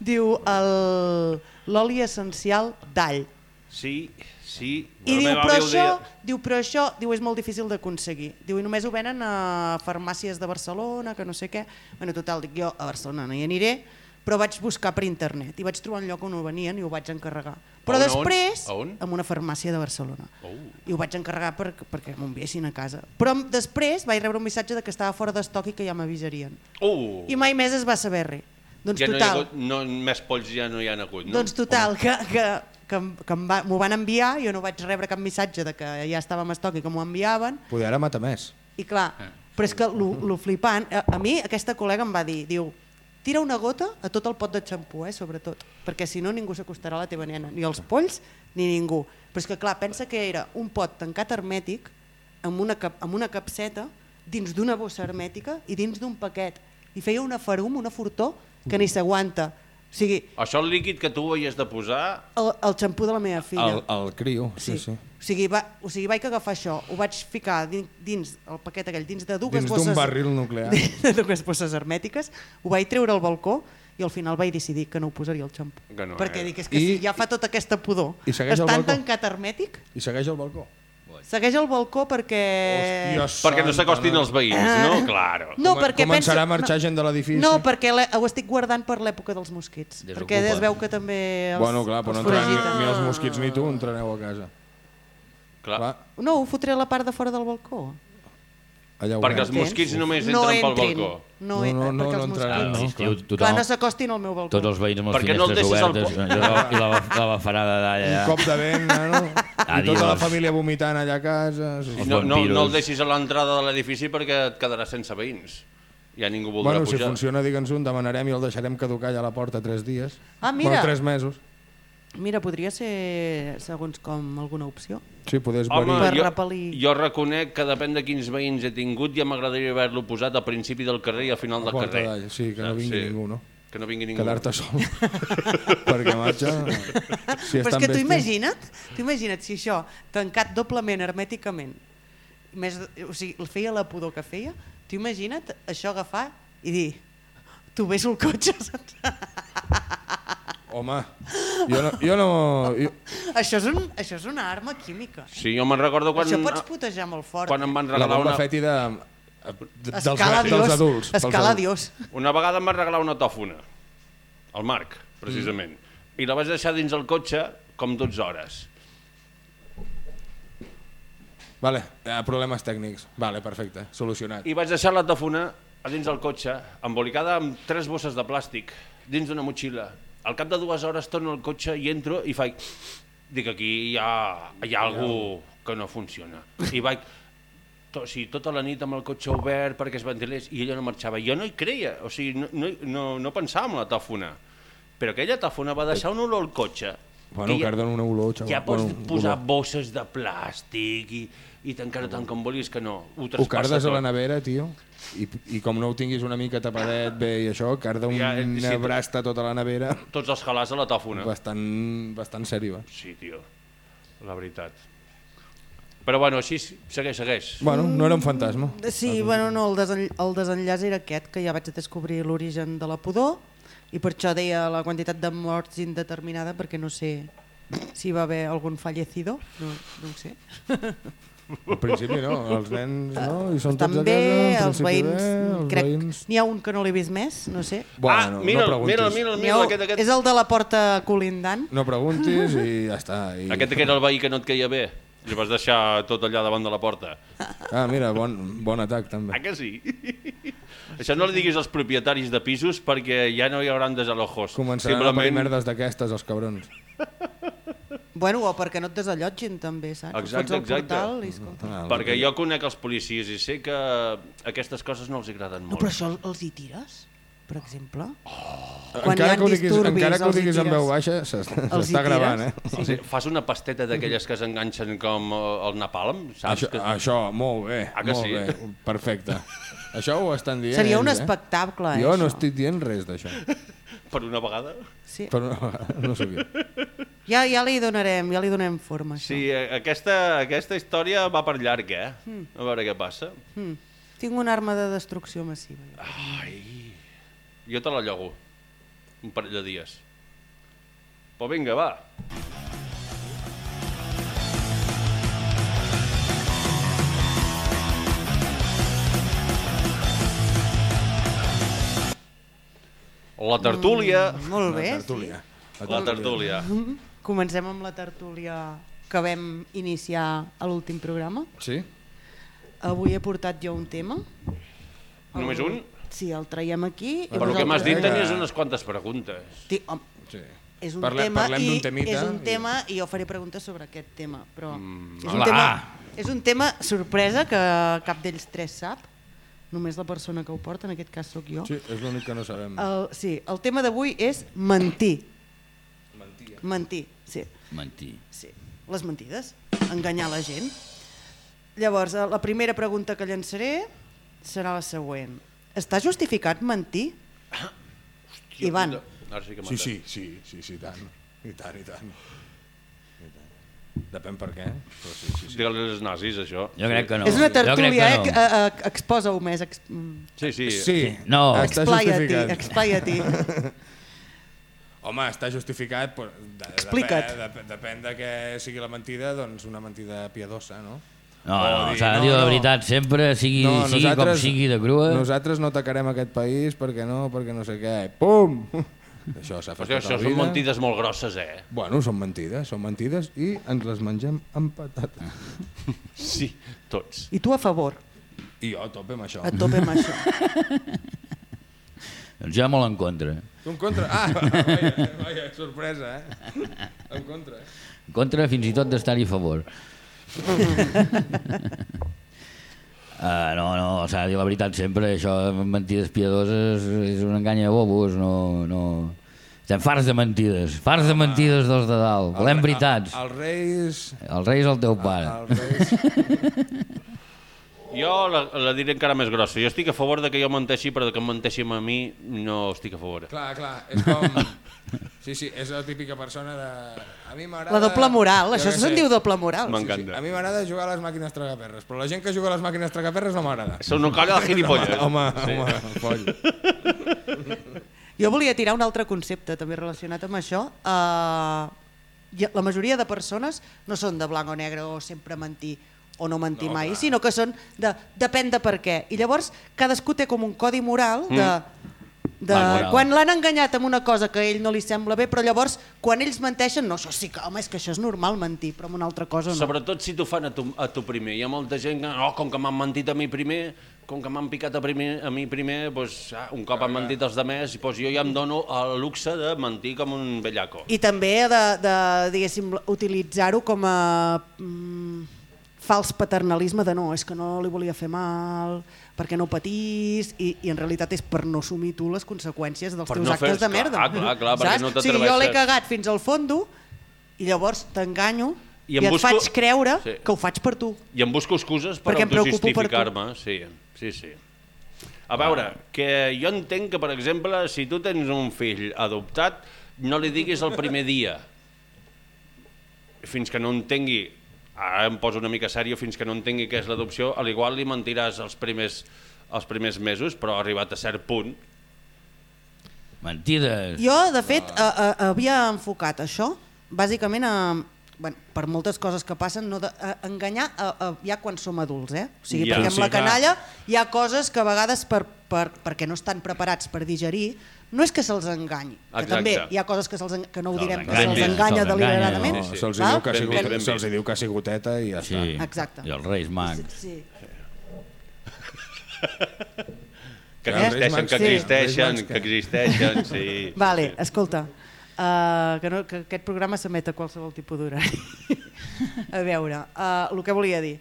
Diu el- l'oli essencial d'all. Sí, sí. I diu però, això, diu, però això diu, és molt difícil d'aconseguir. Diu, i només ho venen a farmàcies de Barcelona, que no sé què. Bueno, total, dic, jo a Barcelona no hi aniré, però vaig buscar per internet i vaig trobar un lloc on ho venien i ho vaig encarregar. Però On, després, on? en una farmàcia de Barcelona. Oh. I ho vaig encarregar per, perquè m'ho enviessin a casa. Però després vaig rebre un missatge de que estava fora d'estoc i que ja m'avisarien. Uh, I mai més es va saber res. Doncs ja no hi ha total, hagut, no, més polls ja no hi ha hagut, no? doncs total, que, que, que, que em va- m'ho van enviar, jo no vaig rebre cap missatge de que ja estava en estoc i que m'ho enviaven, Poder ara mata més. i clar, però és que lo, lo flipant, a, a mi aquesta col·lega em va dir, diu, tira una gota a tot el pot de xampú, eh, sobretot, perquè si no ningú s'acostarà a la teva nena, ni els polls ni ningú. Però és que clar, pensa que era un pot tancat hermètic amb una, cap, amb una capseta dins d'una bossa hermètica i dins d'un paquet. I feia una farum, una fortor, que ni s'aguanta. O sigui, Això el líquid que tu has de posar... el, el xampú de la meva filla. El, el crio, sí, sí. O sigui, va, o sigui, vaig agafar això, ho vaig ficar dins, dins el paquet aquell, dins de dues Dins bosses... d'un barril nuclear. De dues bosses hermètiques, ho vaig treure al balcó i al final vaig decidir que no ho posaria al xampú. Que no, perquè eh? dic, és que I- si ja fa tota aquesta pudor, I segueix al estant balcó? tancat hermètic, I segueix al balcó. Segueix al balcó perquè... Perquè no s'acostin els veïns, no? Claro. No, perquè començarà penso... a marxar gent de l'edifici. No, perquè ho estic guardant per l'època dels mosquits. Desocupa. Perquè es veu que també els, Bueno, clar, però no els entraran ni, ni els mosquits ni tu entrareu a casa. Clar. Clar, No, ho fotré a la part de fora del balcó. Allà Perquè els mosquits només no entren pel entrin. balcó. No, No, no, no, perquè no els entraran, mosquits- no. A l'estiu Clar, tothom, no s'acostin al meu balcó. tots els veïns amb les Perquè no el finestres al obertes po- i la, i la, la bafarada d'allà. Un cop de vent, no? I Adiós. tota la família vomitant allà a casa. Sí. No, no, no el deixis a l'entrada de l'edifici perquè et quedaràs sense veïns. Ja ningú voldrà Bueno, si pujar. funciona, digue'ns-ho, en demanarem i el deixarem caducar allà a la porta tres dies. Ah, mira. Bueno, tres mesos. Mira, podria ser, segons com, alguna opció. Sí, podés Home, Per jo, repel·lir. jo reconec que depèn de quins veïns he tingut ja m'agradaria haver-lo posat al principi del carrer i al final del carrer. d'allà, sí, que no vingui ningú, no? Que no vingui ningú. Quedar-te sol. Perquè marxa... Si Però és que tu imagina't, tu imagina't si això, tancat doblement, hermèticament, més, o sigui, el feia la pudor que feia, tu imagina't això agafar i dir, tu ves el cotxe, saps? Home, jo no... Jo no jo... això, és un, això és una arma química. Sí, jo me'n recordo quan, això pots putejar molt fort. quan em van La regalar una... feti de, de, dels, Escala dels Dios, adults. escala adults. Dios. Una vegada em va regalar una tòfona, al Marc, precisament, Mm. i la vaig deixar dins el cotxe com 12 hores. Vale, eh, problemes tècnics. Vale, perfecte, solucionat. I vaig deixar la tòfona a dins del cotxe, embolicada amb tres bosses de plàstic, dins d'una motxilla. Al cap de dues hores torno al cotxe i entro i faig... Dic, aquí hi ha, hi ha algú que no funciona. I vaig... To, o sigui, tota la nit amb el cotxe obert perquè es ventilés i ella no marxava. Jo no hi creia, o sigui, no, no, no, no pensava en la tòfona. Però aquella tòfona va deixar un olor al cotxe. Bueno, que ja- una olor, xaval. ja pots bueno, posar olor. bosses de plàstic i, i tancar-ho tant com vulguis que no. Ho Ho cardes a tot. la nevera, tio, i, i com no ho tinguis una mica tapadet bé i això, carda Ja, una eh, sí, brasta tota la nevera Tots els halars a la tòfona. bastant, bastant seri, va. Sí, tio. La veritat. Però bueno, així segueix, segueix. Bueno, no era un fantasma. Sí, bueno, no, el, desen, el desenllaç era aquest, que ja vaig descobrir l'origen de la pudor i per això deia la quantitat de morts indeterminada perquè no sé si va haver algun fallecido, no, no ho sé. Al principi no, els nens no, i són tots a També casa, en els veïns, bé, els crec, veïns... n'hi ha un que no l'he vist més, no sé. Bueno, ah, mira, no preguntis. mira, mira, N'hi ha, mira, aquest, aquest, És el de la porta colindant. No preguntis i ja està. I... aquest que era el veí que no et queia bé. I el vas deixar tot allà davant de la porta. Ah, mira, bon, bon atac també. Ah, que sí? Això no li diguis als propietaris de pisos perquè ja no hi haurà desalojos. Començaran a parir merdes d'aquestes, els cabrons. Bueno, o perquè no et desallotgin també, saps? Exacte, Fots exacte. portal i escolta. Ah, Perquè jo conec els policies i sé que aquestes coses no els agraden No, molt. però això els hi tires, per exemple? Oh. Quan encara que ho diguis, disturbis, encara que ho diguis en veu baixa, s'està gravant, eh? O sigui, fas una pasteta d'aquelles que s'enganxen com eh, el napalm, saps? Això, que... això, molt bé, Ah, que molt sí? bé, perfecte. Això ho estan dient Seria un ells, espectacle, eh? eh, Jo no això. estic dient res d'això. Per una vegada. Sí. Però no, no sóc jo. Ja, ja li donarem, ja li donarem forma, això. Sí, eh, aquesta, aquesta història va per llarg, eh? A veure què passa. Mm. Tinc una arma de destrucció massiva. Ai, jo te la llogo. Un parell de dies. Però vinga, va. La tertúlia. Mm, molt bé, La tertúlia. La tertúlia. sí. Comencem amb la tertúlia que vam iniciar a l'últim programa. Sí? Avui he portat jo un tema. Només un? Sí, el traiem aquí. i Però el que m'has dit tenies unes quantes preguntes. Ti- hom, Sí. és un Parle- tema parlem i d'un temita és un tema i jo faré preguntes sobre aquest tema, però Mm, és, un tema, és un tema sorpresa que cap d'ells tres sap, només la persona que ho porta, en aquest cas sóc jo. Sí, és l'únic que no sabem. El, sí, el tema d'avui és mentir. Mentia. Mentir, sí, Mentir. sí. Les mentides, enganyar la gent. Llavors, eh, la primera pregunta que llançaré serà la següent. Està justificat mentir? Hòstia, Ivan. puta. Ara sí que Sí, m'ha sí, sí, sí, sí, tant. I tant, i tant. Depèn per què, però sí, sí, sí. Digue-li als nazis, això. Jo crec que no. és una Jo crec tertúlia, que eh? no. que, eh, eh, Exposa-ho més. Ex... mm, Sí, sí. Sí, No. Explaia-t'hi, explaia-t'hi. Home, està justificat, però de, Explica't. Depèn, depèn, de què sigui la mentida, doncs una mentida piadosa, no? No, O no, s'ha de no, dir la no. veritat sempre, sigui, sigui com sigui de crua. Nosaltres no atacarem aquest país perquè no, perquè no sé què. Pum! Això s'ha fet tota això són vida. mentides molt grosses, eh? Bueno, són mentides, són mentides i ens les mengem amb patata. Sí, tots. I tu a favor, I jo a tope amb això. a tope amb això. Doncs jo molt en contra. Tu en contra? Ah, vaja, vaja, sorpresa, eh? En contra. En contra fins i tot d'estar-hi a favor. Uh, no, no, s'ha de dir la veritat sempre, això de mentides piadoses és un engany a bobos, no, no... Estem farts de mentides, farts de mentides dels de dalt, volem veritats. Els reis... El rei és el teu pare. Els reis... Jo la, la diré encara més grossa. Jo estic a favor de que jo menteixi, però de que em menteixi a mi no estic a favor. Clar, clar, és com... Sí, sí, és la típica persona de... A mi m'agrada... La doble moral, jo això se'n diu doble moral. M'encanta. A mi m'agrada jugar a les màquines tragaperres, però la gent que juga a les màquines tragaperres no m'agrada. Són una colla de gilipolles. Home, home, poll. Jo volia tirar un altre concepte també relacionat amb això. Uh, la majoria de persones no són de blanc o negre o sempre mentir o no mentir no, mai, clar. sinó que són de depèn de per què. I llavors cadascú té com un codi moral de, de Val, quan l'han enganyat amb una cosa que a ell no li sembla bé, però llavors quan ells menteixen, no, això sí que, home, és que això és normal mentir, però amb una altra cosa no. Sobretot si t'ho fan a tu, a tu primer. Hi ha molta gent que, oh, com que m'han mentit a mi primer, com que m'han picat a, primer, a mi primer, doncs, ah, un cop han mentit els demés, doncs jo ja em dono el luxe de mentir com un bellaco. I també de, de diguéssim, utilitzar-ho com a mm, fals paternalisme de no, és que no li volia fer mal, perquè no patís, i, i en realitat és per no assumir tu les conseqüències dels Per teus no actes de merda. clar, clar, clar, Saps? no o sigui, jo l'he cagat fins al fondo i llavors t'enganyo I i, et busco- faig creure Sí. que ho faig per tu. I em busco excuses per autojustificar-me. Sí, sí, sí. A veure, que jo entenc que, per exemple, si tu tens un fill adoptat, no li diguis el primer dia. Fins que no entengui, ara em poso una mica sèrio, fins que no entengui què és l'adopció, al igual li mentiràs els primers, els primers mesos, però arribat a cert punt, Mentides. Jo, de fet, a, a, havia enfocat això bàsicament a, bueno, per moltes coses que passen, no de, a, enganyar a, a, ja quan som adults. Eh? O sigui, Ja. perquè Sí, amb la clar. canalla hi ha coses que a vegades per, per, perquè no estan preparats per digerir, no és que se'ls enganyi, que Exacte. també hi ha coses que, se'ls, en- que no ho direm, que se'ls enganya deliberadament. No, se'ls diu, que ha sigut, vist. diu que ha sigut teta i ja Sí. està. Exacte. I els Reis Mags. Sí. que els Reis existeixen, que sí. existeixen, que existeixen, sí. Vale, escolta, uh, que, no, que aquest programa s'emet a qualsevol tipus d'horari. a veure, uh, el que volia dir,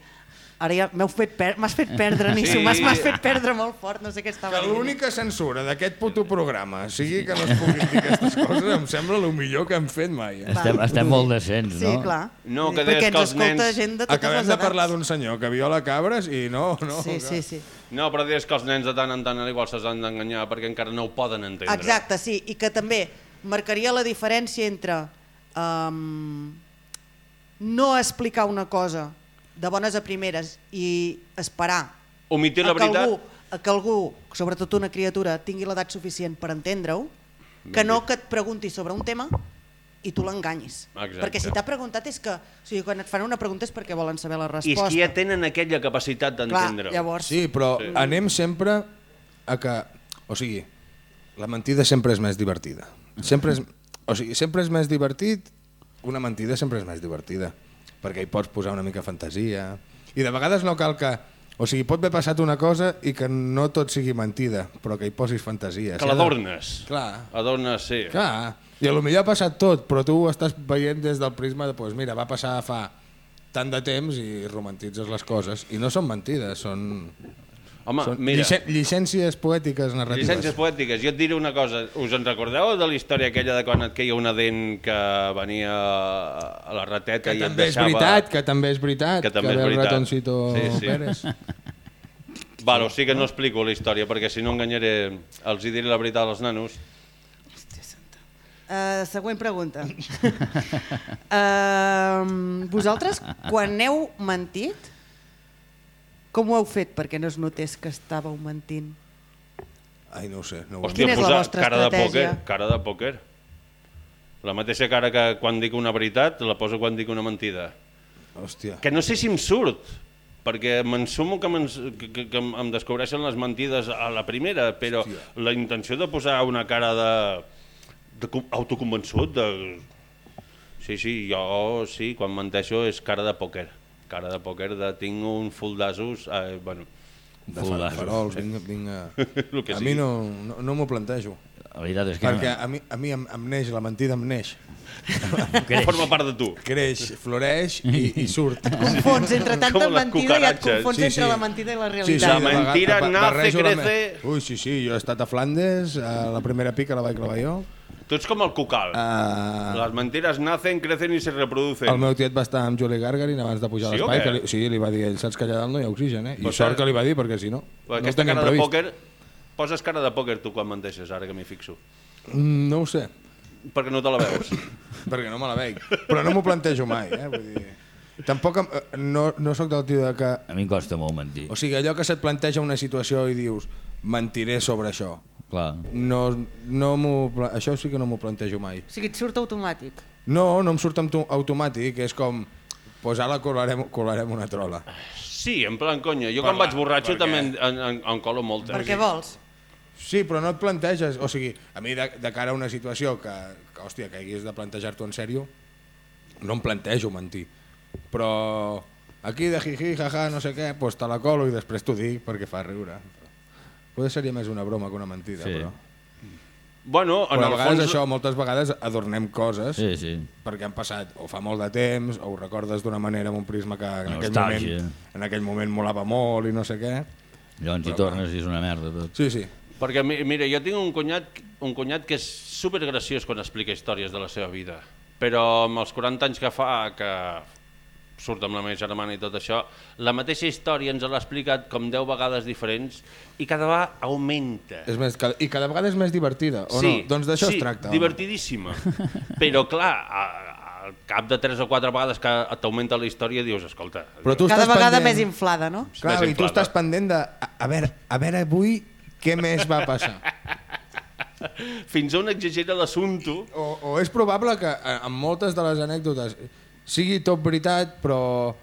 ara ja m'heu fet per m'has fet perdre, ni Sí. m'has m'has fet perdre molt fort, no sé què estava Que dient. l'única censura d'aquest puto programa sigui que no es puguin dir aquestes coses em sembla el millor que hem fet mai. Eh? Estem, estem molt decents, Sí, no? clar. No, que deies perquè que ens els escolta nens- gent de totes Acabem les de edats. parlar d'un senyor que viola cabres i no, no. Sí, sí, sí. No, però deies que els nens de tant en tant igual se'ls han d'enganyar perquè encara no ho poden entendre. Exacte, sí, i que també marcaria la diferència entre um, no explicar una cosa de bones a primeres i esperar Omitir la a que veritat... algú, a que algú, sobretot una criatura, tingui l'edat suficient per entendre-ho, que no que et pregunti sobre un tema i tu l'enganyis. Perquè si t'ha preguntat és que, o sigui, quan et fan una pregunta és perquè volen saber la I resposta. és que ja tenen aquella capacitat Clar, d'entendre-ho. llavors, Sí, però sí. anem sempre a que... O sigui, la mentida sempre és més divertida. Sempre és, o sigui, sempre és més divertit, una mentida sempre és més divertida, perquè hi pots posar una mica fantasia, i de vegades no cal que... O sigui, pot haver passat una cosa i que no tot sigui mentida, però que hi posis fantasia. Que ha de- l'adornes. Clar, Adornes, sí. clar. I a lo millor ha passat tot, però tu ho estàs veient des del prisma de, pues mira, va passar fa tant de temps i romantitzes les coses. I no són mentides, són, Home, són mira, llicè- llicències poètiques narratives. llicències poètiques. Jo et diré una cosa. Us en recordeu de la història aquella de quan et queia una dent que venia a la rateta que i et també és deixava... veritat, que també és veritat, Que també és ve el veritat. ratoncito Sí, sí. Pérez. Vale, o sigui que no explico la història, perquè si no enganyaré, els hi diré la veritat als nanos. Uh, següent pregunta. uh, vosaltres, quan heu mentit, com ho heu fet perquè no es notés que estàveu mentint? Ai, no ho sé. No ho Hòstia, Quina és la posar vostra cara de estratègia? pòquer, cara de pòquer. La mateixa cara que quan dic una veritat, la poso quan dic una mentida. Hòstia. Que no sé si em surt, perquè m'ensumo que, que, que, que em descobreixen les mentides a la primera, però Hòstia. la intenció de posar una cara de, de autoconvençut, de... Sí, sí, jo sí, quan menteixo és cara de pòquer. Cara de pòquer de tinc un full d'asos, eh, bueno, De Fuldasos. farols, vinga, vinga. A sigui. mi no, no, no m'ho plantejo. La veritat és que Perquè a mi, a mi em, em neix, la mentida em neix. creix. Forma part de tu. Creix, floreix i, i surt. Confons, entre tanta mentida ja et confons Sí, entre sí. la mentida i la Sí, realitat. sí, La vegades mentira ba- nace, barrejo la me- crece. Ui, sí, sí, jo he estat a Flandes, a la primera pica la vaig clavar jo. Tu ets com el cucal. Uh, Les mentiras nacen, crecen i se reproducen. el meu tiet va estar amb Julie Gargarin abans de pujar a Sí o l'espai. que li- Sí, li va dir ell, saps que allà dalt no hi ha oxigen, eh? I Però sort saps- que li va dir, perquè si no, no aquesta teníem cara de previst. pòquer... Poses cara de pòquer tu quan menteixes, ara que m'hi fixo. Mm, No ho sé, Perquè no te la veus. perquè no me la veig. Però no m'ho plantejo mai, eh? Vull dir... Tampoc em, eh, no, no sóc del tio de que... A mi em costa molt mentir. O sigui, allò que se't planteja una situació i dius mentiré sobre això. Clar. No, no això sí que no m'ho plantejo mai. O sigui, et surt automàtic. No, no em surt auto- automàtic, és com pues ara colarem, colarem una trola. Sí, en plan conya. Jo Per quan la- vaig borratxo perquè- també en, en, en, en colo moltes. Per què vols? Sí, però no et planteges, o sigui, a mi de, de cara a una situació que, que hòstia, que haguis de plantejar-t'ho en sèrio, no em plantejo mentir. Però aquí de jiji, jaja, no sé què, pues te la colo i després t'ho dic perquè fa riure. Potser seria més una broma que una mentida, Sí. però... Bueno, en Però a vegades fons... això, moltes vegades adornem coses Sí, sí. perquè han passat o fa molt de temps o ho recordes d'una manera amb un prisma que en aquell, Nostàlgia. moment, en aquell moment molava molt i no sé què. Llavors hi tornes i és una merda tot. Sí, sí. Perquè, mi- mira, jo tinc un cunyat, un cunyat que és supergraciós quan explica històries de la seva vida, però amb els 40 anys que fa, que surt amb la meva germana i tot això, la mateixa història ens l'ha explicat com 10 vegades diferents i cada vegada augmenta. És més, cada- I cada vegada és més divertida, o sí, no? Doncs d'això sí, es tracta. home. divertidíssima. Però, clar, a- al cap de 3 o 4 vegades que t'augmenta la història dius, escolta, Però tu Cada estàs vegada pendent... més inflada, no? Clar, més i tu inflada. estàs pendent de... A, a veure, a veure avui què més va passar. fins on exagera l'assumpte O, o és probable que en moltes de les anècdotes sigui tot veritat, però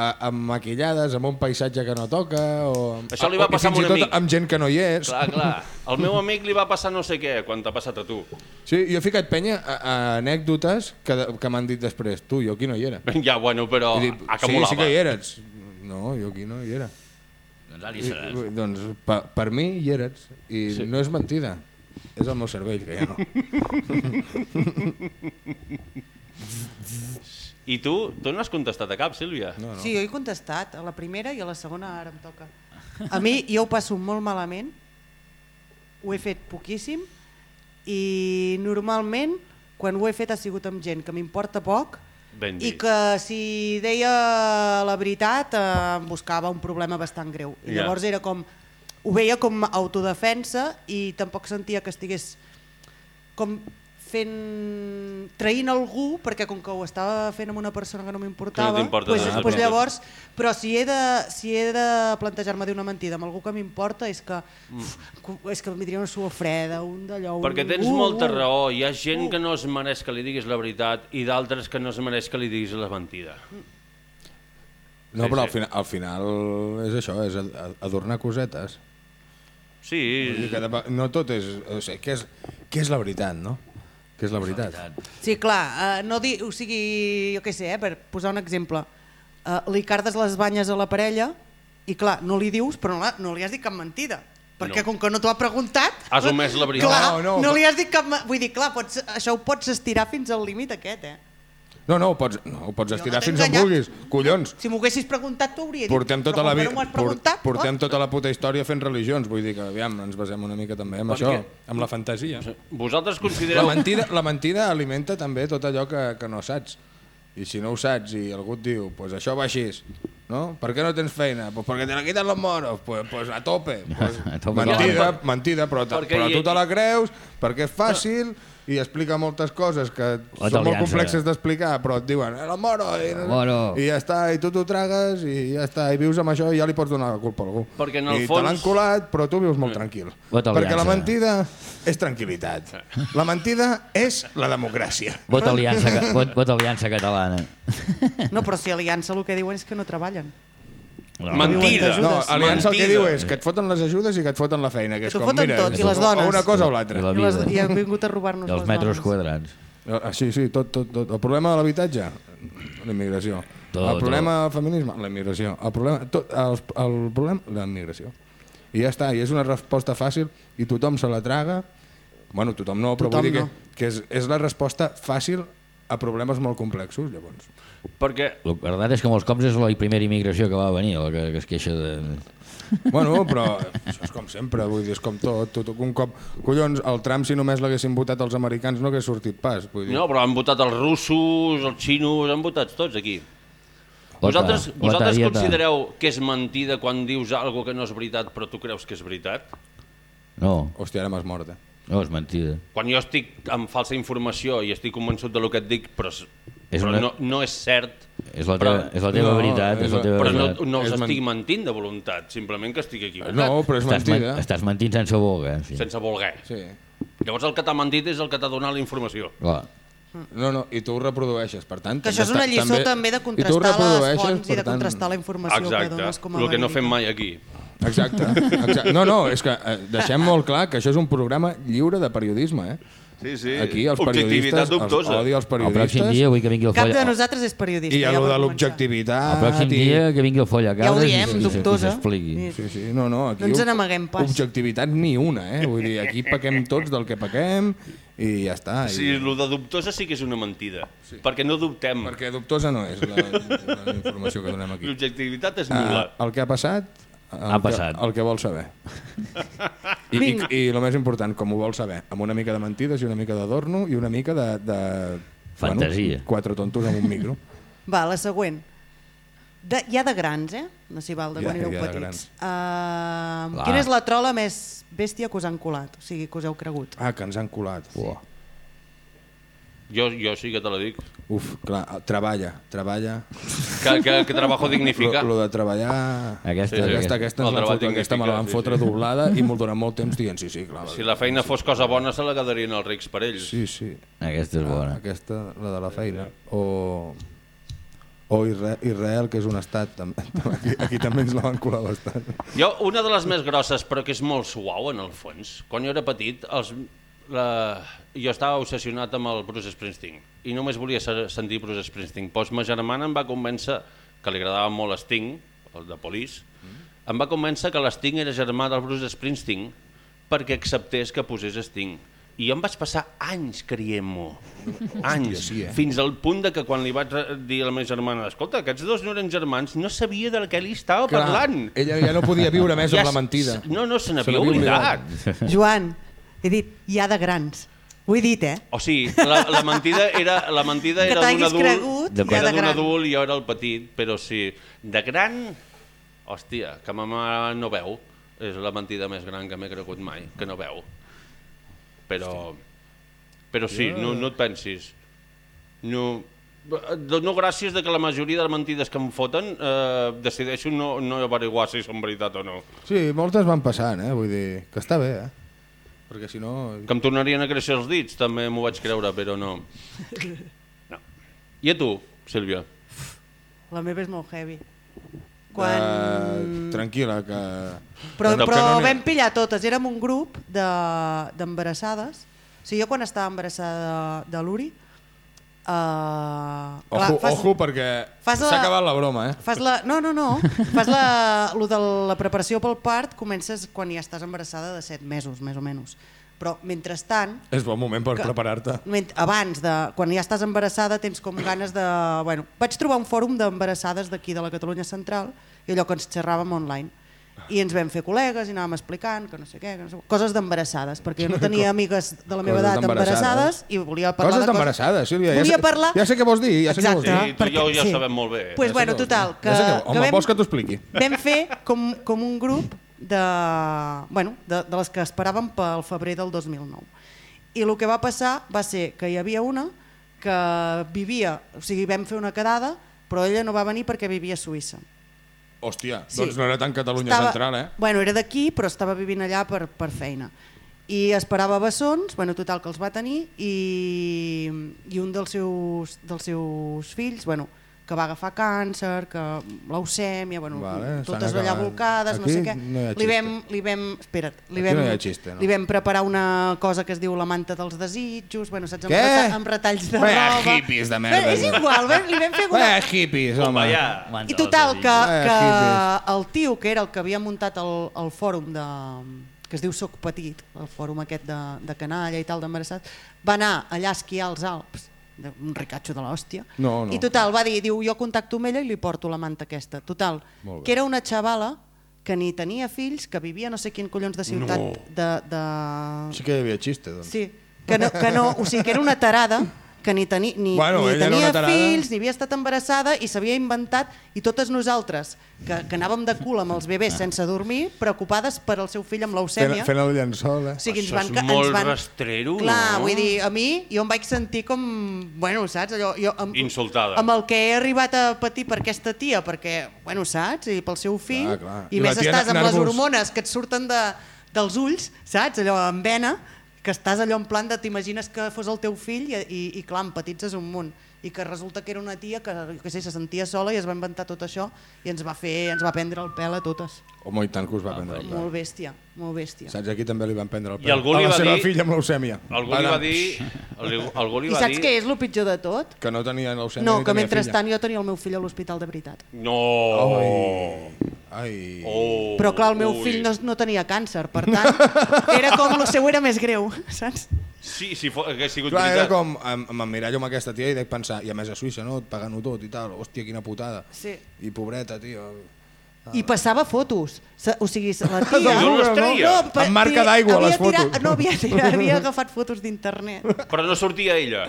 amb maquillades, amb un paisatge que no toca, o, Això li va o- passar a un amic. amb gent que no hi és. Clar, clar. Al meu amic li va passar no sé què quan t'ha passat a tu. Sí, jo he ficat penya a, a anècdotes que, que m'han dit després, tu, jo aquí no hi era. Ja, bueno, però I dic, sí, acumulava. sí que hi eres. No, jo aquí no hi era. Doncs ara hi seràs. i, doncs per, per mi hi eres. I sí. no és mentida. És el meu cervell, que ja no. I tu, tu no has contestat a cap, Sílvia? no, no. Sí, jo he contestat, a la primera i a la segona ara em toca. A mi jo ho passo molt malament, ho he fet poquíssim i normalment quan ho he fet ha sigut amb gent que m'importa poc Ben i que si deia la veritat eh, em buscava un problema bastant greu. I Ja. llavors era com, ho veia com autodefensa i tampoc sentia que estigués com fent traint algú perquè com que ho estava fent amb una persona que no m'importava no pues, nada, pues llavors però si he de, si he de plantejar-me dir una mentida amb algú que m'importa és que uf, és que em vindria una suor freda un d'allò un- Perquè tens uh, molta uh. raó. Hi ha gent que no es mereix que li diguis la veritat i d'altres que no es mereix que li diguis la mentida. No, Sí, però sí. al final, al final és això, és ad- ad- adornar cosetes. Sí, no tot és... O sigui, què és, què és la veritat, no? Què és la veritat? Sí, clar, uh, no di, o sigui, jo què sé, eh, per posar un exemple, uh, li cardes les banyes a la parella i clar, no li dius, però no, la- no li has dit cap mentida. Perquè No. com que no t'ho ha preguntat... Has omès la veritat. Clar, No, no, no, li has dit cap... Vull dir, clar, pots, això ho pots estirar fins al límit aquest, eh? No, no, ho pots, no, ho pots estirar no fins on vulguis. Collons, Si m'ho haguessis preguntat, t'ho hauria dit. portem tota la, vi... no preguntat, portem oh, tota la puta història fent religions. Vull dir que, aviam, ens basem una mica també en Perquè- això, amb la fantasia. vosaltres La considereu... mentida, la mentida alimenta també tot allò que, que no saps. I si no ho saps i algú et diu, pues això va així, no? Per què no tens feina? Pues perquè te la quiten los moros. Pues, pues a tope. Pues, A tope. mentida, No, mentida, però, però tu te la creus perquè és fàcil i explica moltes coses que són molt complexes d'explicar, però et diuen, eh, el moro, i, moro. i ja està, i tu t'ho tragues i ja està, i vius amb això i ja li pots donar la culpa a algú. Perquè en el I fons- te l'han colat, però tu vius molt tranquil. Vota perquè la aliança. mentida és tranquil·litat. La mentida és la democràcia. Vot Aliança, vot, vot Aliança Catalana. No, però si Aliança el que diuen és que no treballen. No. Mentida. No, Aliança el que Mentida. diu és que et foten les ajudes i que et foten la feina, que és T'ho com, foten mira, tot, i les dones. o una cosa o I l'altra. la I, les, vida. I han vingut a robar-nos I els les metres dones. quadrats. Ah, Sí, sí, tot, tot, tot. El problema de l'habitatge, la immigració. Tot, el problema del feminisme, la immigració. El problema, tot, el, el problema, la immigració. I ja està, i és una resposta fàcil i tothom se la traga. Bueno, tothom no, però Tothom vull dir no. que, que és, és la resposta fàcil a problemes molt complexos, llavors. Perquè La veritat és que molts cops és la primera immigració que va venir, la que, que es queixa de... Bueno, però això és com sempre, vull dir, és com tot, tot un cop... Collons, el Trump, si només l'haguessin votat els americans, no hagués sortit pas. Vull dir. No, però han votat els russos, els xinos, han votat tots aquí. Vosaltres, vosaltres considereu que és mentida quan dius algo que no és veritat però tu creus que és veritat? No, Hòstia, ara m'has mort, eh? no, és mentida. Quan jo estic amb falsa informació i estic convençut del que et dic però, és, però una- no, no és cert, És la Però- teva, és la teva no, veritat, és la teva però no, veritat. no els És men- estic mentint de voluntat, simplement que estic equivocat, No, però és Estàs, men mentida. estàs mentint sense voler, en fi. sense voler. Sí. Llavors el que t'ha mentit és el que t'ha donat la informació. Clar. No, no, i tu ho reprodueixes, per tant... Que això és una també- lliçó també, de i tu ho contrastar les fonts i de tant- contrastar la informació que dones Exacte, com a el que no fem mai aquí. Exacte, exacte. No, no, és que eh, deixem molt clar que això és un programa lliure de periodisme, eh? Sí, sí. Aquí els Objectivitat periodistes, els dubtosa. els El pròxim periodistes dia vull que vingui el Cap de nosaltres és periodista. i a ja lo per de l'objectivitat... El pròxim i- dia que vingui el foll a Ja ho diem, dubtosa. i s'expliqui. Sí, sí, no, no, aquí No ens ob- n'amaguem pas. Objectivitat ni una, eh? Vull dir, aquí paquem tots del que paquem i ja està. I... Sí, el de dubtosa sí que és una mentida, perquè no dubtem. Perquè dubtosa no és la, la informació que donem aquí. L'objectivitat és Ah, nul·la. el que ha passat, el, Ha que, passat. el que vol saber. I, i, I el més important, com ho vol saber, amb una mica de mentides i una mica d'adorno i una mica de... de Fantasia. Bueno, quatre tontos amb un micro. Va, la següent. De, ja de grans, eh? No s'hi val de Ja, quan éreu ja de petits. Uh, Clar. quina és la trola més bèstia que us han colat? O sigui, que us heu cregut? Ah, que ens han colat. Uah. Jo, jo sí que te la dic. Uf, clar, treballa, treballa. Que, que, que trabajo dignifica. Lo, lo de treballar... Aquesta- aquesta, aquesta- aquesta, l'han treball fotut, aquesta me la van sí, fotre sí. doblada i molt durant molt temps dient sí, sí, clar. Si la feina fos cosa bona, se la quedarien els rics per ells. Sí, sí. Aquesta és bona. Aquesta, la de la feina. O, o Israel, Israel, que és un estat. També. Aquí, aquí també ens la van colar bastant. Jo, una de les més grosses, però que és molt suau en el fons, quan jo era petit, els, la... jo estava obsessionat amb el Bruce Springsteen i només volia ser- sentir Bruce Springsteen. Doncs ma germana em va convèncer, que li agradava molt Sting, el de Police, em va convèncer que l'Sting era germà del Bruce Springsteen perquè acceptés que posés Sting. I jo em vaig passar anys creient-m'ho. Anys. sí, eh? Fins al punt de que quan li vaig dir a la meva germana escolta, aquests dos no eren germans, no sabia del que li estava parlant. ella ja no podia viure més Ja amb la mentida. No, no, se n'havia n'havia oblidat. Joan, he dit, ja de grans. Ho he dit, eh? O sigui, la, la mentida era, la mentida Que era d'un adult, cregut ja era de d'un adult i jo era el petit, però sí, de gran, hòstia, que ma mare no veu, és la mentida més gran que m'he cregut mai, que no veu. Però, però sí, no, no et pensis. No, no gràcies de que la majoria de les mentides que em foten eh, decideixo no, no averiguar si són veritat o no. Sí, moltes van passant, eh? Vull dir, que està bé, eh? Perquè si no... Que em tornarien a créixer els dits, també m'ho vaig creure, però no. no. I a tu, Sílvia? La meva és molt heavy. Quan... Uh, tranquil·la, que... Però, No, però que no vam pillar totes, érem un grup de- d'embarassades. O sigui, jo quan estava embarassada de, de l'Uri, uh, Ojo, ojo perquè fas s'ha acabat la broma, eh? Fas la... No, no, no. Fas la... Lo de la preparació pel part comences quan ja estàs embarassada de 7 mesos, més o menys. Però mentrestant, És bon moment per preparar-te. abans de... Quan ja estàs embarassada tens com ganes de... Bueno, vaig trobar un fòrum d'embarassades d'aquí de la Catalunya Central i allò que ens xerràvem online. I ens vam fer col·legues i anàvem explicant que no sé què, que no sé... coses d'embarassades, perquè jo no tenia amigues de la meva Coses edat embarassades i volia parlar Coses de d'embarassades, Sílvia. Volia ja sé, parlar... Ja sé què vols dir, ja sé què vols dir. Exacte. Sí, tu i jo ja sabem molt bé. Pues Ja bueno, total, que, Ja que, que home, vam, vols que t'ho expliqui? vam fer com, com un grup de, bueno, de, de les que esperàvem pel febrer del 2009. I el que va passar va ser que hi havia una que vivia, o sigui, vam fer una quedada, però ella no va venir perquè vivia a Suïssa. Hòstia, Sí. doncs no era tan Catalunya Central, eh? Bueno, era d'aquí, però estava vivint allà per, per feina. I esperava bessons, bueno, total, que els va tenir, i, i un dels seus, dels seus fills, bueno, que va agafar càncer, que leucèmia, bueno, Vale, totes allà volcades, no Aquí sé què. no li, vam, li vam, espera't, li vam, no xiste, no. li vam preparar una cosa que es diu la manta dels desitjos, bueno, saps, amb, reta, amb retalls de Vaya roba. hippies de merda. Bé, és igual, bé, li vam fer una, Eh, hippies, home. Vaya. i total, que, que el tio, que era el que havia muntat el, el fòrum de, que es diu Soc Petit, el fòrum aquest de, de canalla i tal d'embarassat, va anar allà a esquiar als Alps, un ricatxo de l'hòstia, No, no. i total, va dir, diu, jo contacto amb ella i li porto la manta aquesta. Total, que era una xavala que ni tenia fills, que vivia no sé quin collons de ciutat No. de, de... Sí que hi havia xiste, doncs. Sí, que no, que no, o sigui, que era una tarada que ni, teni, ni, Bueno, ni tenia tarada. fills, ni havia estat embarassada i s'havia inventat, i totes nosaltres, que, que anàvem de cul amb els bebès sense dormir, preocupades per al seu fill amb Fent, leucèmia. fent el llençol, eh? O sigui, ens Això van, és molt ens van... rastrero, Clar, no? vull dir, a mi jo em vaig sentir com, bueno, saps? Allò, jo, amb, Insultada. Amb el que he arribat a patir per aquesta tia, perquè, bueno, saps? I pel seu fill. Clar, clar. I, I més estàs amb les nervos. hormones que et surten de, dels ulls, saps? Allò en vena, que estàs allò en plan de t'imagines que fos el teu fill i, i, i clar, empatitzes un munt i que resulta que era una tia que, què sé, se sentia sola i es va inventar tot això i ens va fer, ens va prendre el pèl a totes. Home, i tant que us va prendre el Molt pèl. bèstia, molt bèstia. Saps, aquí també li van prendre el I pèl. algú a li la va seva dir- filla amb leucèmia. Algú li va dir... algú- Algú li I va saps dir... què és el pitjor de tot? Que no tenia leucèmia No, que mentrestant jo tenia el meu fill a l'hospital de veritat. No! Ai, ai. Oh, Però clar, el meu ui. fill no, no tenia càncer, per tant, era com el seu era més greu, saps? Sí, si fos, hagués sigut Clar, era veritat. com, em- m'emmirallo amb aquesta tia i dec pensar, i a més a Suïssa, no? Pagant-ho tot i tal, hòstia, quina putada. Sí. I pobreta, tio. I passava fotos. O sigui, la tia... D'on les treia? pa- Amb marca d'aigua, les fotos. tirat- No, havia, tirat, havia agafat fotos d'internet. Però no sortia ella.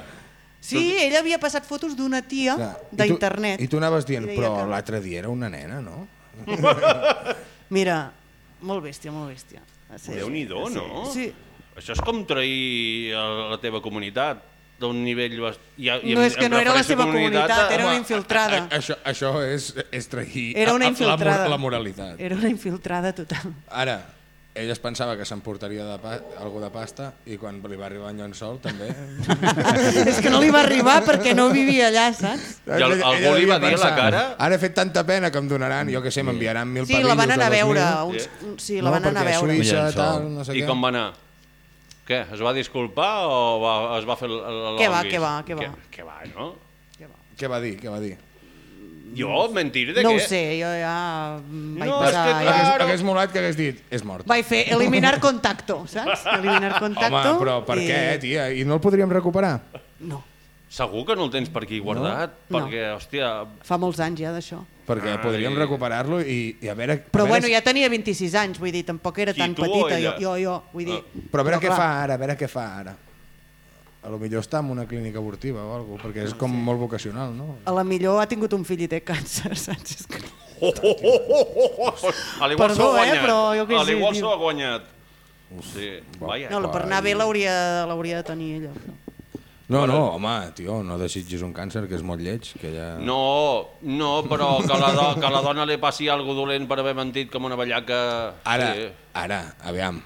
Sí, ella havia passat fotos d'una tia Clar, i tu- d'internet. I tu anaves dient, però que- l'altre dia era una nena, no? Mira, molt bèstia, molt bèstia. Sí, Déu-n'hi-do, sí, no? Sí. Això és com trair a la teva comunitat d'un nivell... bast- I, i No, és que no era la seva comunitat, a- era una infiltrada. a- a- Això, això és, és trair Era una a- a- la infiltrada. la moralitat. Era una infiltrada total. Ara, ella es pensava que s'emportaria de pa algú de pasta i quan li va arribar en Llençol també... és que no li va arribar perquè no vivia allà, saps? I el- algú li va dir la cara? Ara he fet tanta pena que em donaran, jo que sé, m'enviaran mil Sí, la van pavillos anar a veure. 2000. Uns, sí, la van anar a veure. Suïssa, tal, no sé I què. com va anar? Què? Es va disculpar o va, es va fer el, el Què va, longuis? què va, què va? Què, què va, no? Què va dir, què va dir? Jo, mentir de No què? ho sé, jo ja vaig No, és passar... que ja... clar, Hagués, hagués molat que hagués dit, és mort. Vaig fer eliminar contacto, saps? Eliminar contacto. Home, però per i... què, tia? I no el podríem recuperar? No, Segur que no el tens per aquí guardat? No. Perquè, hòstia... fa molts anys ja d'això. Perquè Ai. podríem recuperar-lo i, i a veure... a Però veure bueno, si- ja tenia 26 anys, vull dir, tampoc era Qui, tan tu petita. Jo, jo, jo, vull dir... Ah. Però a veure què clar, fa ara, a veure què fa ara. A lo millor està en una clínica abortiva o alguna perquè és com molt vocacional, no? A la millor ha tingut un fill i té càncer, saps? És que... Oh, oh, oh, oh, oh. A l'igual s'ho ha eh, guanyat. però jo què A sé, l'igual s'ho ha guanyat. Sí, vaja. No, per anar bé l'hauria l'hauria de tenir ella. No, no, home, tio, no desitgis un càncer, que és molt lleig, que ja... No, no, però que la, do, que la dona li passi algo dolent per haver mentit com una ballaca... Ara, Sí. ara, aviam.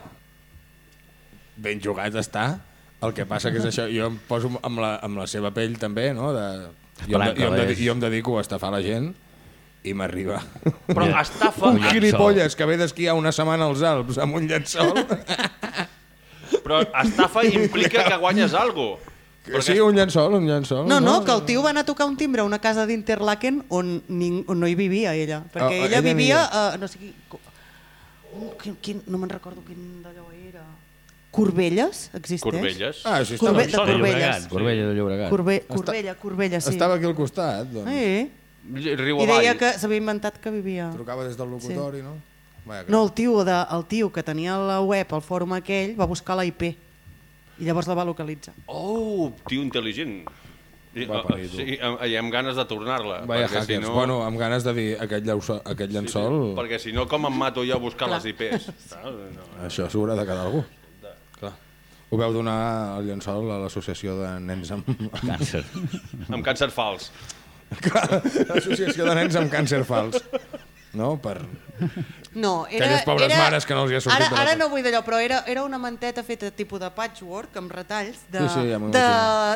Ben jugat està. El que passa que és això, jo em poso amb la, amb la seva pell també, no? De, jo, em, jo, em, dedi- jo em dedico a estafar la gent i m'arriba. Però estafa... Un gilipolles que ve d'esquiar una setmana als Alps amb un llençol. Però estafa implica que guanyes algo. Que sí, un llençol, un llençol. No, no, que el tio va anar a tocar un timbre a una casa d'Interlaken on, ning, on no hi vivia ella. Perquè Ah, ella ella vivia, a, no sé qui, co- quin, quin, no me'n recordo quin d'allò era. Corbelles, existeix? Corbelles. Ah, sí, estava, Corbe- de Corbelles. Corbella de Llobregat. Corbe, Corbella, Corbella, sí. estava aquí al costat, doncs. Sí. Riu I deia que s'havia inventat que vivia... Trucava des del locutori, no? Vaja, que... No, el tio, de, el tio que tenia la web, el fòrum aquell, va buscar la IP i llavors la va localitzar. Oh, tio intel·ligent. I, Va parir, tu. sí, amb, i amb ganes de tornar-la. Vaja hackers. si no... Bueno, amb ganes de dir aquest, llençol, aquest llençol, Perquè si no, com em mato jo a buscar Clar. les IPs? Saps? No. això s'haurà de quedar algú. Clar. Ho veu donar el llençol a l'associació de nens amb... Càncer. Amb càncer fals. L'associació de nens amb càncer fals. No? Per... No, era, Aquelles pobres era, mares que no els hi ha sortit Ara, de la ara no vull d'allò, però era, era una manteta feta tipus de patchwork, amb retalls, de, Sí, sí, ja de. De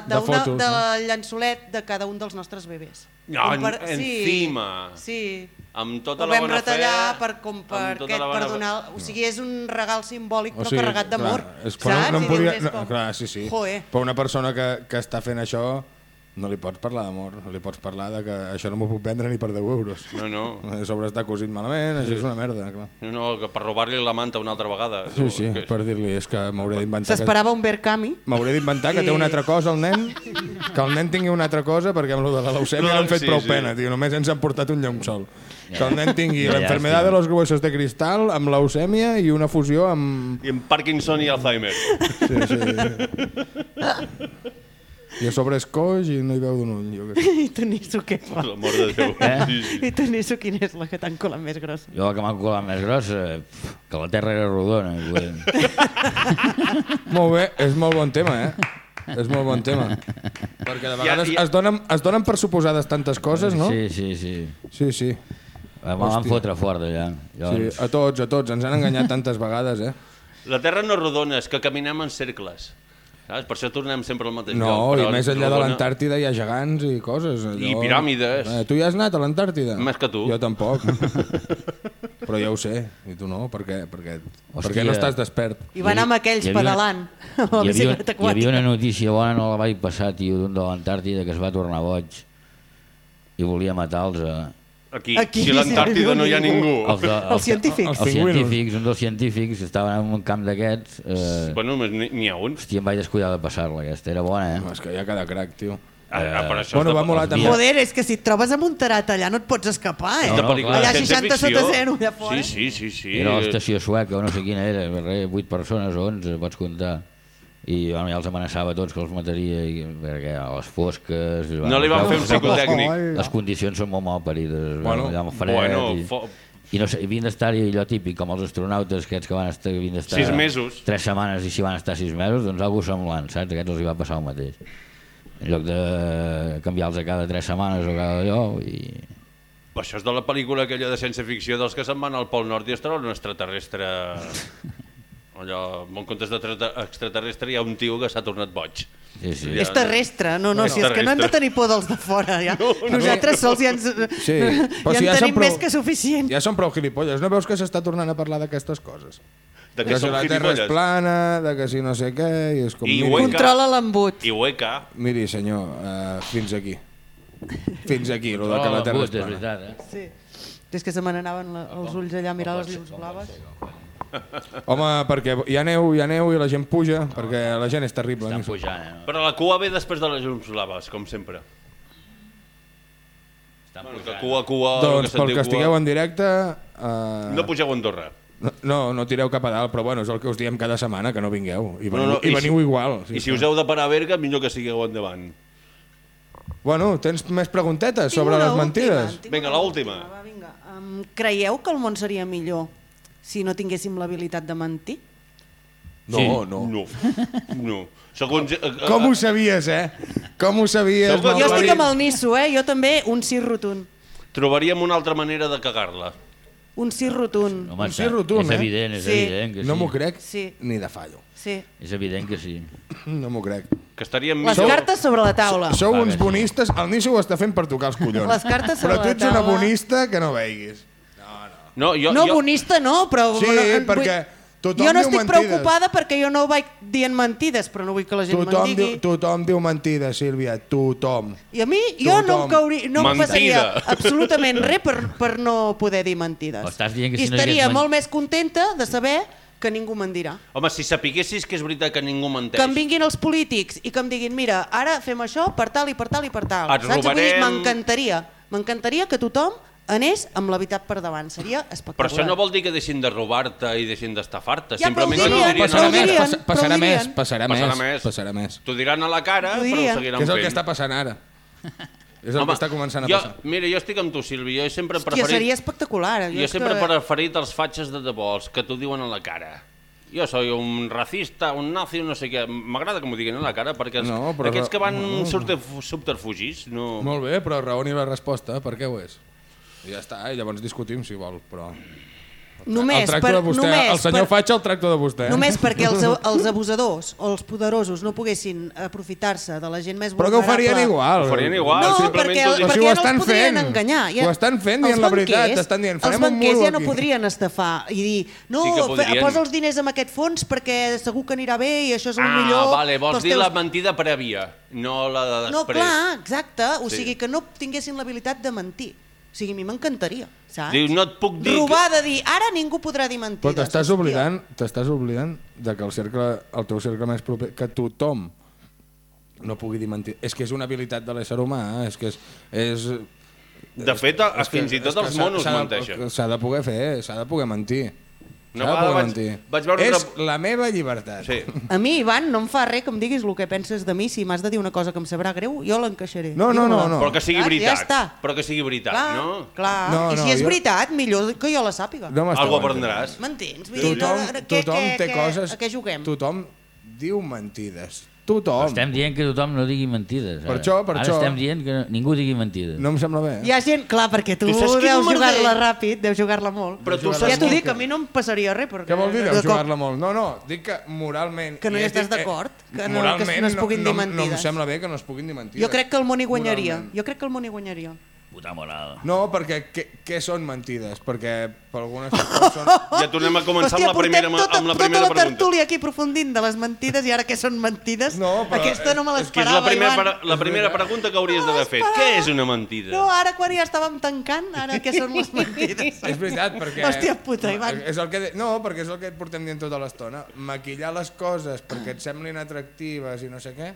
de, una, fotos, de no? llençolet de cada un dels nostres bebès. No, Com en- encima. Sí, Amb ho tota la vam bona retallar fe... per, com per, tota aquest, la per bona- donar... O sigui, és un regal simbòlic, O però sigui, carregat d'amor. però saps? no, no podia, no, clar, sí, sí. Joder. Però una persona que, que està fent això no li pots parlar d'amor, no li pots parlar de que això no m'ho puc vendre ni per 10 euros. No, no. A sobre està cosit malament, això és una merda, clar. No, no, que per robar-li la manta una altra vegada. Sí, sí, Que- per dir-li, és que m'hauré d'inventar... Que... S'esperava un Berkami. M'hauré d'inventar que té una altra cosa el nen, que el nen tingui una altra cosa, perquè amb lo de la leucèmia No, han fet sí, prou sí. pena, tio. Només ens han portat un llençol. Que el nen tingui Ja, ja, l'enfermedad sí. de los huesos de cristal amb leucèmia i una fusió amb... I amb Parkinson i Alzheimer. Sí, sí. I a sobre és coix i no hi veu d'un ull. Jo què sé. I tu nisso què fa? Per l'amor de Déu. Eh? Sí, sí. I tu nisso quina és la que t'han colat més grossa? Jo la que m'ha colat més grossa, pf, que la Terra era rodona. vull. Molt bé, és molt bon tema, eh? És molt bon tema. Perquè de vegades ja- es, donen, es donen per suposades tantes coses, no? Sí, sí, sí. Sí, sí. Em van Hòstia. fotre fort allà. sí. Llavors, A tots, a tots. Ens han enganyat tantes vegades, eh? La Terra no és rodona, és que caminem en cercles. Saps? Per això tornem sempre al mateix No, lloc. i però més enllà de l'Antàrtida hi ha gegants i coses. Allò... I piràmides. Eh, tu hi has anat a l'Antàrtida? Més que tu. Jo tampoc. Però ja ho sé, i tu no, per què? Perquè, Hòstia. perquè no estàs despert. I va anar amb aquells hi havia una- pedalant amb la hi havia, hi havia una notícia bona, no la vaig passar, tio, d'un de l'Antàrtida que es va tornar boig i volia matar-los a... Aquí, Aquí si a l'Antàrtida no hi ha ningú. Els, de, Els científics. Els, Els pingüinos. científics, un dels científics, estaven en un camp d'aquests... Eh, Bueno, només n'hi ha un. hòstia, em vaig descuidar de passar-la, aquesta era bona, eh? No, és que hi ha cada crac, tio. Ah, ah, per això Bueno, va molar els també. Joder, és que si et trobes amb un tarat allà no et pots escapar, eh? No, pel·lícula clar. Allà ciència 60 sota ficció. zero, allà fora. Sí, sí, sí. sí. Era l'estació sueca, o no sé quina era, res, 8 persones o 11, pots comptar. I bueno, ja els amenaçava tots que els mataria, i, perquè a les fosques... No li van fer un psicotècnic. Les condicions són molt mal parides, Bueno, allà amb fred... Bueno, i... fo... I no sé, havien d'estar-hi allò típic, com els astronautes aquests que van estar, havien d'estar... Sis mesos. Tres setmanes i si van estar sis mesos, doncs alguna semblant, saps? Aquests els hi va passar el mateix. En lloc de canviar-los a cada tres setmanes o cada allò, i... Això és de la pel·lícula aquella de ciència-ficció dels que se'n van al Pol Nord i es troba un extraterrestre... Allò, en comptes d'extraterrestre hi ha un tio que s'ha tornat boig. Sí, sí. És terrestre, no, no, No, si és que no hem de tenir por dels de fora, ja. Nosaltres sols ja ens, Sí, però ja si en ja tenim prou- més que suficient. Ja són prou gilipolles. No veus que s'està tornant a parlar d'aquestes coses? De que què si la Terra és plana, de que si no sé què... I és com, I miri. Controla l'embut. I Hueca, miri, senyor, uh, fins aquí. Fins aquí, lo de que la Terra és but, és plana. veritat, eh? Sí. És que se me n'anaven els ulls allà a mirar les llums blaves. Home, perquè hi ha neu, hi ha neu i la gent puja, perquè la gent és terrible. Estan no? pujant, eh? però la cua ve després de les llums blaves, com sempre. Estan Bueno, que pujant. cua, cua... Doncs se'n pel que cua. estigueu en directe... Uh, No pugeu a Andorra. no, no tireu cap a dalt, però bueno, és el que us diem cada setmana, que no vingueu. I veniu, No, no, i i veniu si- igual. I si us heu de parar a Berga, millor que sigueu endavant. Bueno, tens més preguntetes Tinc sobre les última, mentides? Vinga, l'última. Um, creieu que el món seria millor si no tinguéssim l'habilitat de mentir? No, Sí. no. No, no. Segons... eh, eh, Com ho sabies, eh? Com ho sabies? Jo estic amb el Nisso, eh? Jo també, un sí rotund. Trobaríem una altra manera de cagar-la. Un sí rotund. Home, Un sí rotund, és eh? evident, és Sí. evident que sí. No m'ho crec Sí. ni de fallo. Sí. És evident que sí. No m'ho crec. Que estaríem Les millor... cartes sobre la taula. Sou Va, uns bonistes. El Nisso ho està fent per tocar els collons. Les cartes sobre Però tu ets una bonista que no veiguis. No, jo, No, jo... bonista no, però... Sí, no, vull- perquè tothom Jo no estic mentides. preocupada perquè jo no vaig dient mentides, però no vull que la gent Tothom me'n diu, digui. tothom diu mentides, Sílvia. Tothom. I a mi, jo no em, Tothom. cauria, no em Mentida. passaria absolutament res per, per no poder dir mentides. O estàs dient que I si no estaria men- molt més contenta de saber que ningú me'n dirà. Home, si sapiguessis que és veritat que ningú menteix... Que em vinguin els polítics i que em diguin mira, ara fem això per tal i per tal i per tal. Et dir, robarem- M'encantaria. M'encantaria que tothom anés amb l'habitat per davant. Seria espectacular. Però això no vol dir que deixin de robar-te i deixin d'estafar-te. Ja, Simplement dirien, t'ho dirien però a ho la cara. dirien. passa- però passarà ho més, passarà, Passarà més, més. passarà més. T'ho diran a la cara, Ho però ho seguiran Que és el fent. que està passant ara. és el que està començant a jo, passar. Mira, jo estic amb tu, Silvi. Jo he sempre he Hòstia, preferit... seria espectacular. Jo he és sempre he que- preferit els fatxes de debò, els que t'ho diuen a la cara. Jo soy un racista, un nazi, no sé què. M'agrada que m'ho diguin a la cara, perquè els, No, però- aquests que van subterf- subterfugis, no... Molt bé, però raoni la resposta. Per què ho és? I ja està, i llavors discutim si vol, però... Només, el per, de vostè, només, el senyor per, Fatxa el tracto de vostè. només perquè els, els abusadors o els poderosos no poguessin aprofitar-se de la gent més Però que ho vulnerable. farien igual. Ho farien igual, No, simplement perquè, Però dic. si perquè ho no estan els podrien fent. enganyar. Ho estan fent, dient la veritat, banquers- t'estan dient, Els banquers ja no aquí. podrien estafar i dir, no, Sí fe- posa els diners en aquest fons perquè segur que anirà bé i això és el Ah, millor. vale, vols dir teus- la mentida prèvia, no la de No, després. clar, exacte. O Sí. sigui, que no tinguessin l'habilitat de mentir. O sigui, a mi m'encantaria, saps? Diu, no et puc dir... Robar de dir, ara ningú podrà dir mentides. Però t'estàs oblidant, t'estàs oblidant de que el, cercle, el teu cercle més proper, que tothom no pugui dir mentir. És que és una habilitat de l'ésser humà, eh? és que és... és De fet, és que- fins i tot és que els monos menteixen. S'ha de poder fer, s'ha de poder mentir. Una de vegada vaig- mentir. vaig veure és una- la meva llibertat. Sí. A mi, Ivan, no em fa res que em diguis el que penses de mi. Si m'has de dir una cosa que em sabrà greu, jo l'encaixaré. No, no, no, no. Però que sigui Ja- ja veritat. està. Però que sigui veritat, Clar, no? clar. No, I si no, és jo- veritat, millor que jo la sàpiga. No Algo aprendràs. M'entens? Vull dir, Tothom, no, què- tothom què- té què- coses... A què juguem? Tothom diu mentides. Tothom. Estem dient que tothom no digui mentides. Per ara. això, per ara això. estem dient que ningú digui mentides. No em sembla bé. Hi ha gent, clar, perquè tu, Tu deus jugar-la ràpid, deus jugar-la molt. Però tu ja saps t'ho molt dic, que- a mi no em passaria res. Perquè Què vol dir, de deus jugar-la molt? No, no, dic que moralment... Que no hi estàs eh, d'acord, que no- moralment que no es puguin dir no, No em mentides. sembla bé que no es puguin dir mentides. Jo crec que el món hi guanyaria. Moralment. Jo crec que el món hi guanyaria. Puta moral. No, perquè què, què són mentides? Perquè per algunes coses són... Ja tornem a començar Hòstia, amb la primera, tota, amb la tota primera la pregunta. tertúlia aquí aprofundint de les mentides i ara què són mentides? No, però, Aquesta no me és Que és l'esperava, la primera, Ivan. per- la primera pregunta que hauries d'haver fet. Què és una mentida? No, ara quan ja estàvem tancant, ara què són les mentides? És veritat, perquè... Hòstia puta, Ivan. És el que, no, perquè és el que et portem dient tota l'estona. Maquillar les coses perquè et semblin atractives i no sé què,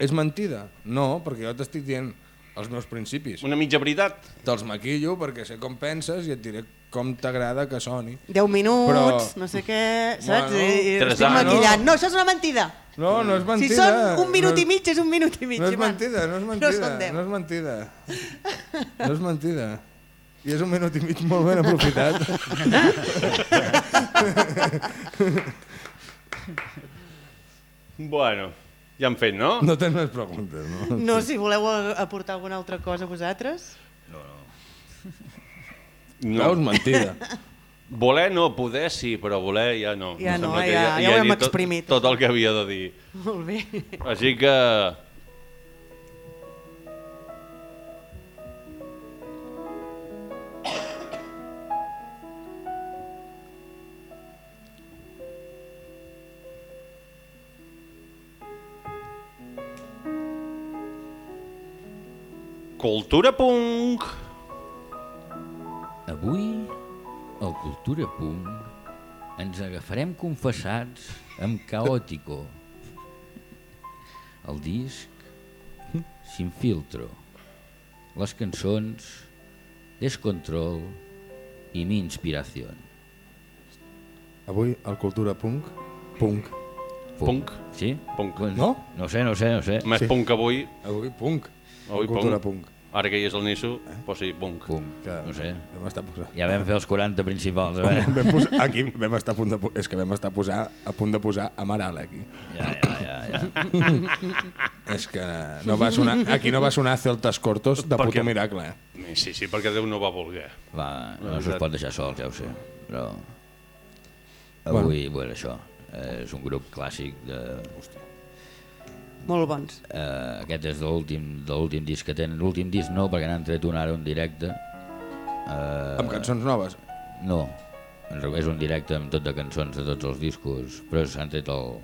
és mentida. No, perquè jo t'estic dient els meus principis. Una mitja veritat? Te'ls maquillo perquè sé com penses i et diré com t'agrada que soni. 10 minuts, Però- no sé què, saps? Bueno, I, estic anys. maquillant. No, això és una mentida. No, no és mentida. Si són un minut no, i mig, és un minut i mig. No és mentida, no és No mentida. deu. No és mentida. No és mentida. I és un minut i mig molt ben aprofitat. Bueno, ja han fet, no? No tens més preguntes, no? No, si voleu aportar alguna altra cosa vosaltres. No, és mentida. Voler no, poder sí, però voler ja no. Ja no, sembla que ja- ja ho he hem dit tot- exprimit. Tot el que havia de dir. Molt bé. Així que... Cultura punk. Avui, al Cultura Punk, ens agafarem confessats amb Caòtico. El disc S'infiltro. Les cançons Descontrol i Mi Inspiración. Avui, al Cultura Punk, punk. Punk. Sí? Punk. Doncs, No? No sé, no sé, no sé. Més Sí. punk avui. Avui, punk. Al Cultura punk. punk. Ara que hi és el Nisso, pues sí, bunc. Pum, Que no sé. Vam estar posant... Ja vam fer els 40 principals, a veure. Vam posar, aquí vam estar a punt de, és que vam estar a, posar, a punt de posar Amaral aquí. Ja, ja, ja, ja. És que no va sonar, aquí no va sonar Celtas Cortos de Per puto miracle. Eh? Sí, sí, perquè Déu no va voler. Va, no veritat. se'ls pot deixar sols, ja ho sé. Però avui, bueno, bueno això, eh, és un grup clàssic de... Molt bons. Eh, aquest és de l'últim l'últim disc que tenen. L'últim disc no, perquè n'han tret un ara un directe. Eh, Amb cançons noves. No, és un directe amb tot de cançons de tots els discos, però s'han tret el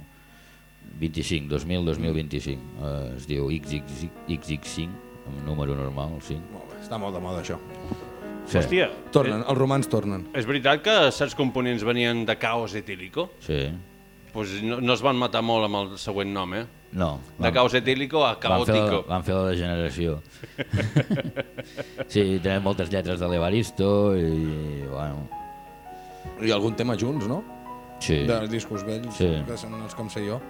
25, 2000-2025. Eh, es diu XX, XX5, amb número normal, el 5. Molt bé, està molt de moda això. Sí, Hòstia, Tornen, els romans tornen. és veritat que certs components venien de caos etílico? sí. Pues no, no es van matar molt amb el següent nom, eh? No, De caos etílico a van fer, caótico. van fer la degeneració. sí, tenen moltes lletres de l'Evaristo i, bueno, I algun tema junts, no? sí. De discos vells, Sí. que són els que em sé jo.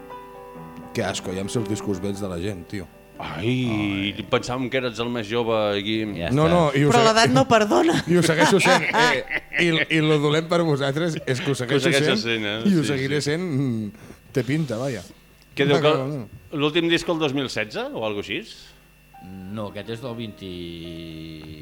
Que asco, ja em sé els discos vells de la gent, tio. Ai, pensàvem que eres el més jove aquí. Ja No, no, i ho, Però l'edat no perdona. i ho segueixo sent. Eh, i, I lo dolent per vosaltres és que ho segueixo segueixes sent, sent, eh? i ho Sí, seguiré sent... mm, Té pinta, vaja. Què diu que l'últim disc el 2016 o alguna així? No, aquest és del 20...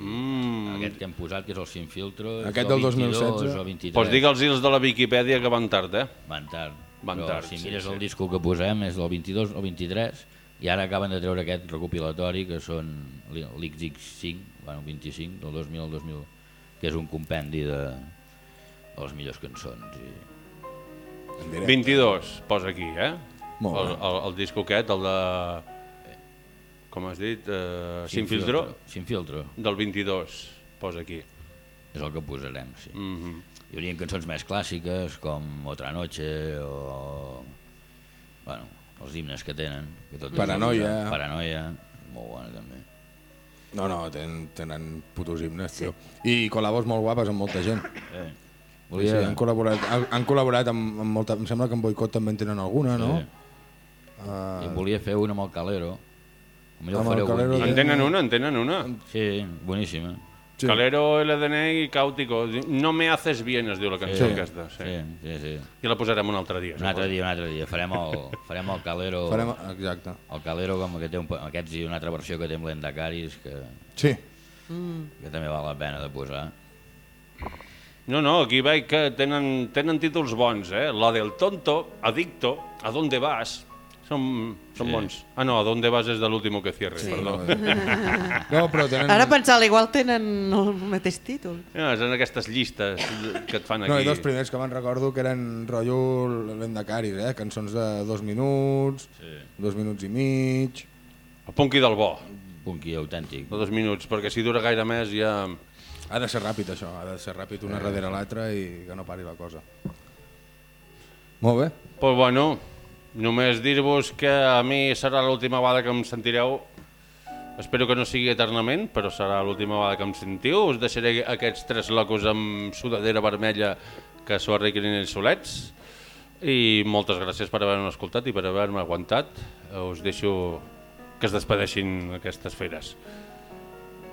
Mm. Aquest que hem posat, que és el Sin Filtro, Aquest del del 22 2016. o 23. Pues digue'ls els de la Viquipèdia que van tard, eh? Van tard. Van Però tard, si sí, mires sí. el disco que posem és del 22 o 23 i ara acaben de treure aquest recopilatori que són l'XX5, bueno, 25, del 2000 al 2000, que és un compendi de, de les millors cançons. I... En directe. 22, posa aquí, eh? Molt el, el, el disco aquest, el de... Com has dit? Uh, Sin filtro, Sin filtro, del 22, posa aquí. és el que posarem, sí. Mm -hmm. Hi haurien cançons més clàssiques com Otra noche o... Bueno, els himnes que tenen. Que tot Paranoia. Paranoia, molt bona també. No, no, tenen, tenen putos himnes, tio. I col·labors molt guapes amb molta gent. Eh. Sí, sí, han col·laborat, han, han col·laborat amb, amb molta... Em sembla que en Boicot també en tenen alguna, no? Uh, I en volia fer una amb el Calero. Amb ho el fareu Calero algun dia. En tenen una, en tenen una. Sí, boníssima. Sí. Calero, LDN i Càutico. No me haces bien, es diu la cançó Sí. aquesta. Sí. Sí, sí, sí. I la posarem un altre dia. Un altre dia, un altre dia. Farem el, farem el Calero... farem... Exacte. El Calero com que té un, aquests i una altra versió que té amb l'Endacaris que, Sí. que també val la pena de posar. No, no, aquí veig que tenen, tenen títols bons, eh? La del tonto, Adicto, ¿A dónde vas? Són, són Sí. bons. Ah, no, ¿A dónde vas és de l'último que cierre, sí. perdó. No, però tenen... Ara pensar igual tenen el mateix títol. Ja, són aquestes llistes que et fan aquí. No, i dos primers que me'n recordo que eren rotllo l'Endacaris, eh? Cançons de dos minuts, Sí. dos minuts i mig... El punqui del bo, Punky autèntic. de dos minuts, perquè si dura gaire més ja... Ha de ser ràpid, això. Ha de ser ràpid una darrere l'altra i que no pari la cosa. Molt bé. Pues bueno, només dir-vos que a mi serà l'última vegada que em sentireu. Espero que no sigui eternament, però serà l'última vegada que em sentiu. Us deixaré aquests tres locos amb sudadera vermella que s'ho arreglin ells solets. I moltes gràcies per haver-me escoltat i per haver-me aguantat. Us deixo que es despedeixin aquestes feres.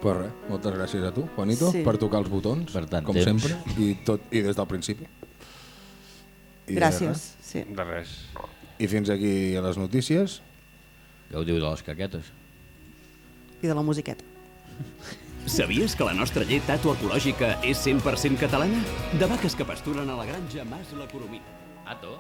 Pues res, moltes gràcies a tu, Juanito, Sí. per tocar els botons, Per tant com temps. sempre, i, tot, i des del principi. I Gràcies. Sí. De res. I fins aquí a les notícies. Què ho diu de les caquetes? I de la musiqueta. Sabies que la nostra llet Tato ecològica és 100% catalana? De vaques que pasturen a la granja Mas la Coromina. Ato?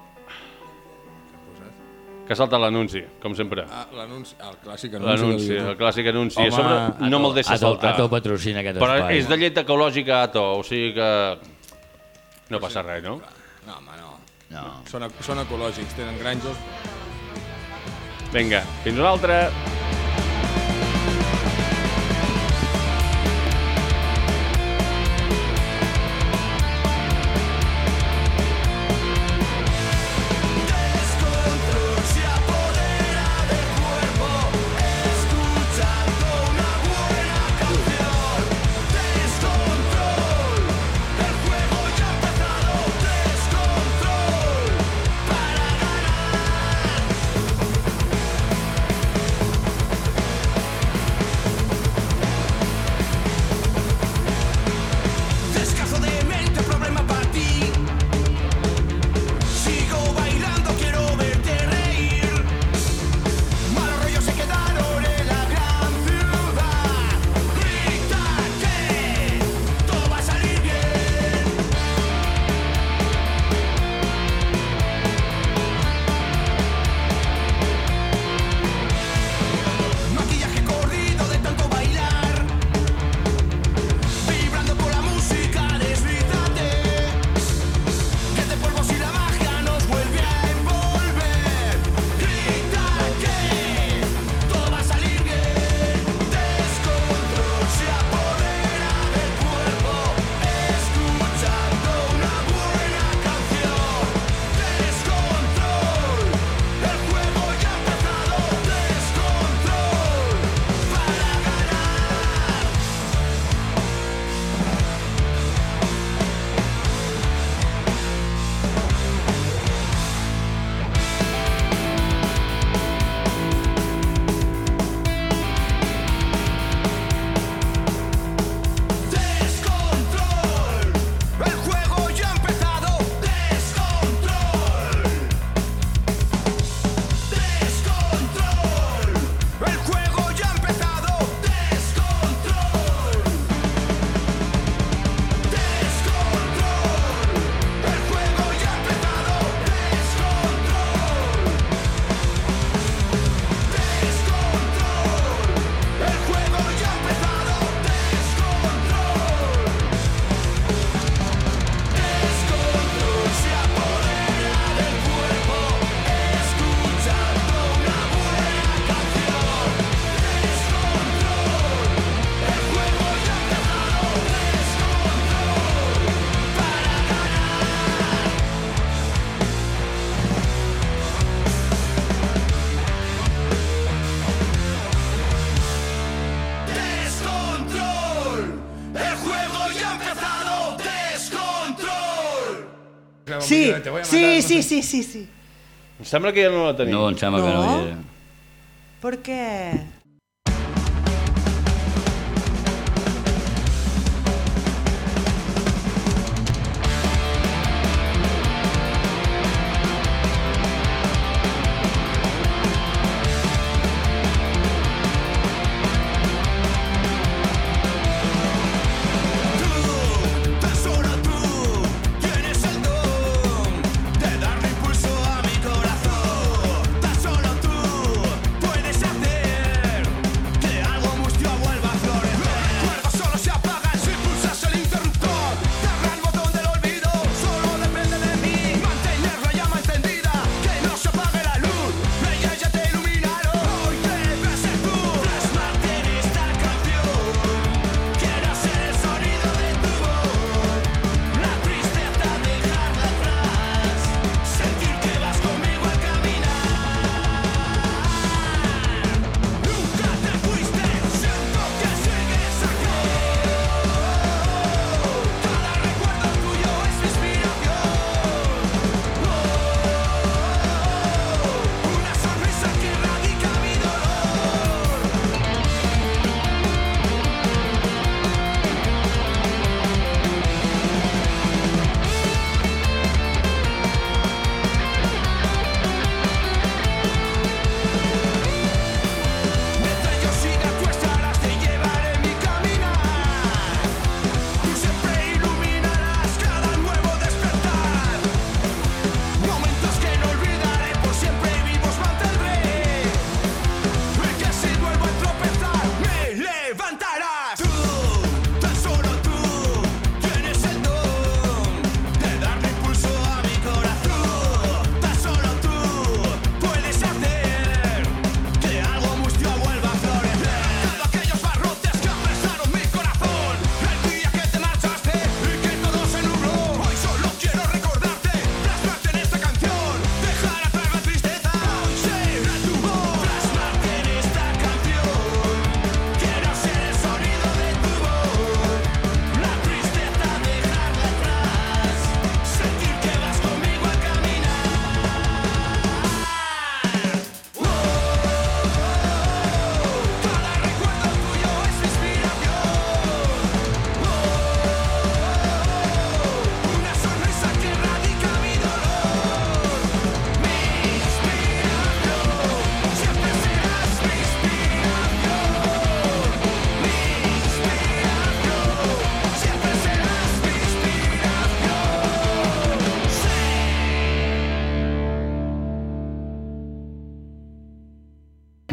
Que salta l'anunci, com sempre. Ah, l'anunci, el clàssic anunci. L'anunci, el clàssic anunci. Home, a sobre no me'l deixa Ato, saltar. Ato patrocina aquest Però espai. és de llet ecològica Ato, o sigui que no passa res, no? Home, no. Són, són ecològics, tenen granjos. Vinga, fins una altra. Sí, sí, sí, sí, sí. Em que ja no la tenim. No, em sembla que no. Ja.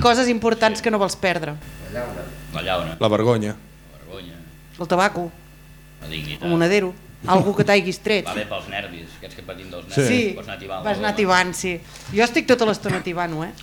coses importants que no vols perdre. La llauna. La llauna. La vergonya. La vergonya. El tabaco. La dignitat. El monedero. Algú que t'haiguis tret. Va bé pels nervis, aquests que patim dels nervis. Sí, vas anar tibant. Vas anar tibant, sí. Jo estic tota l'estona tibant, eh?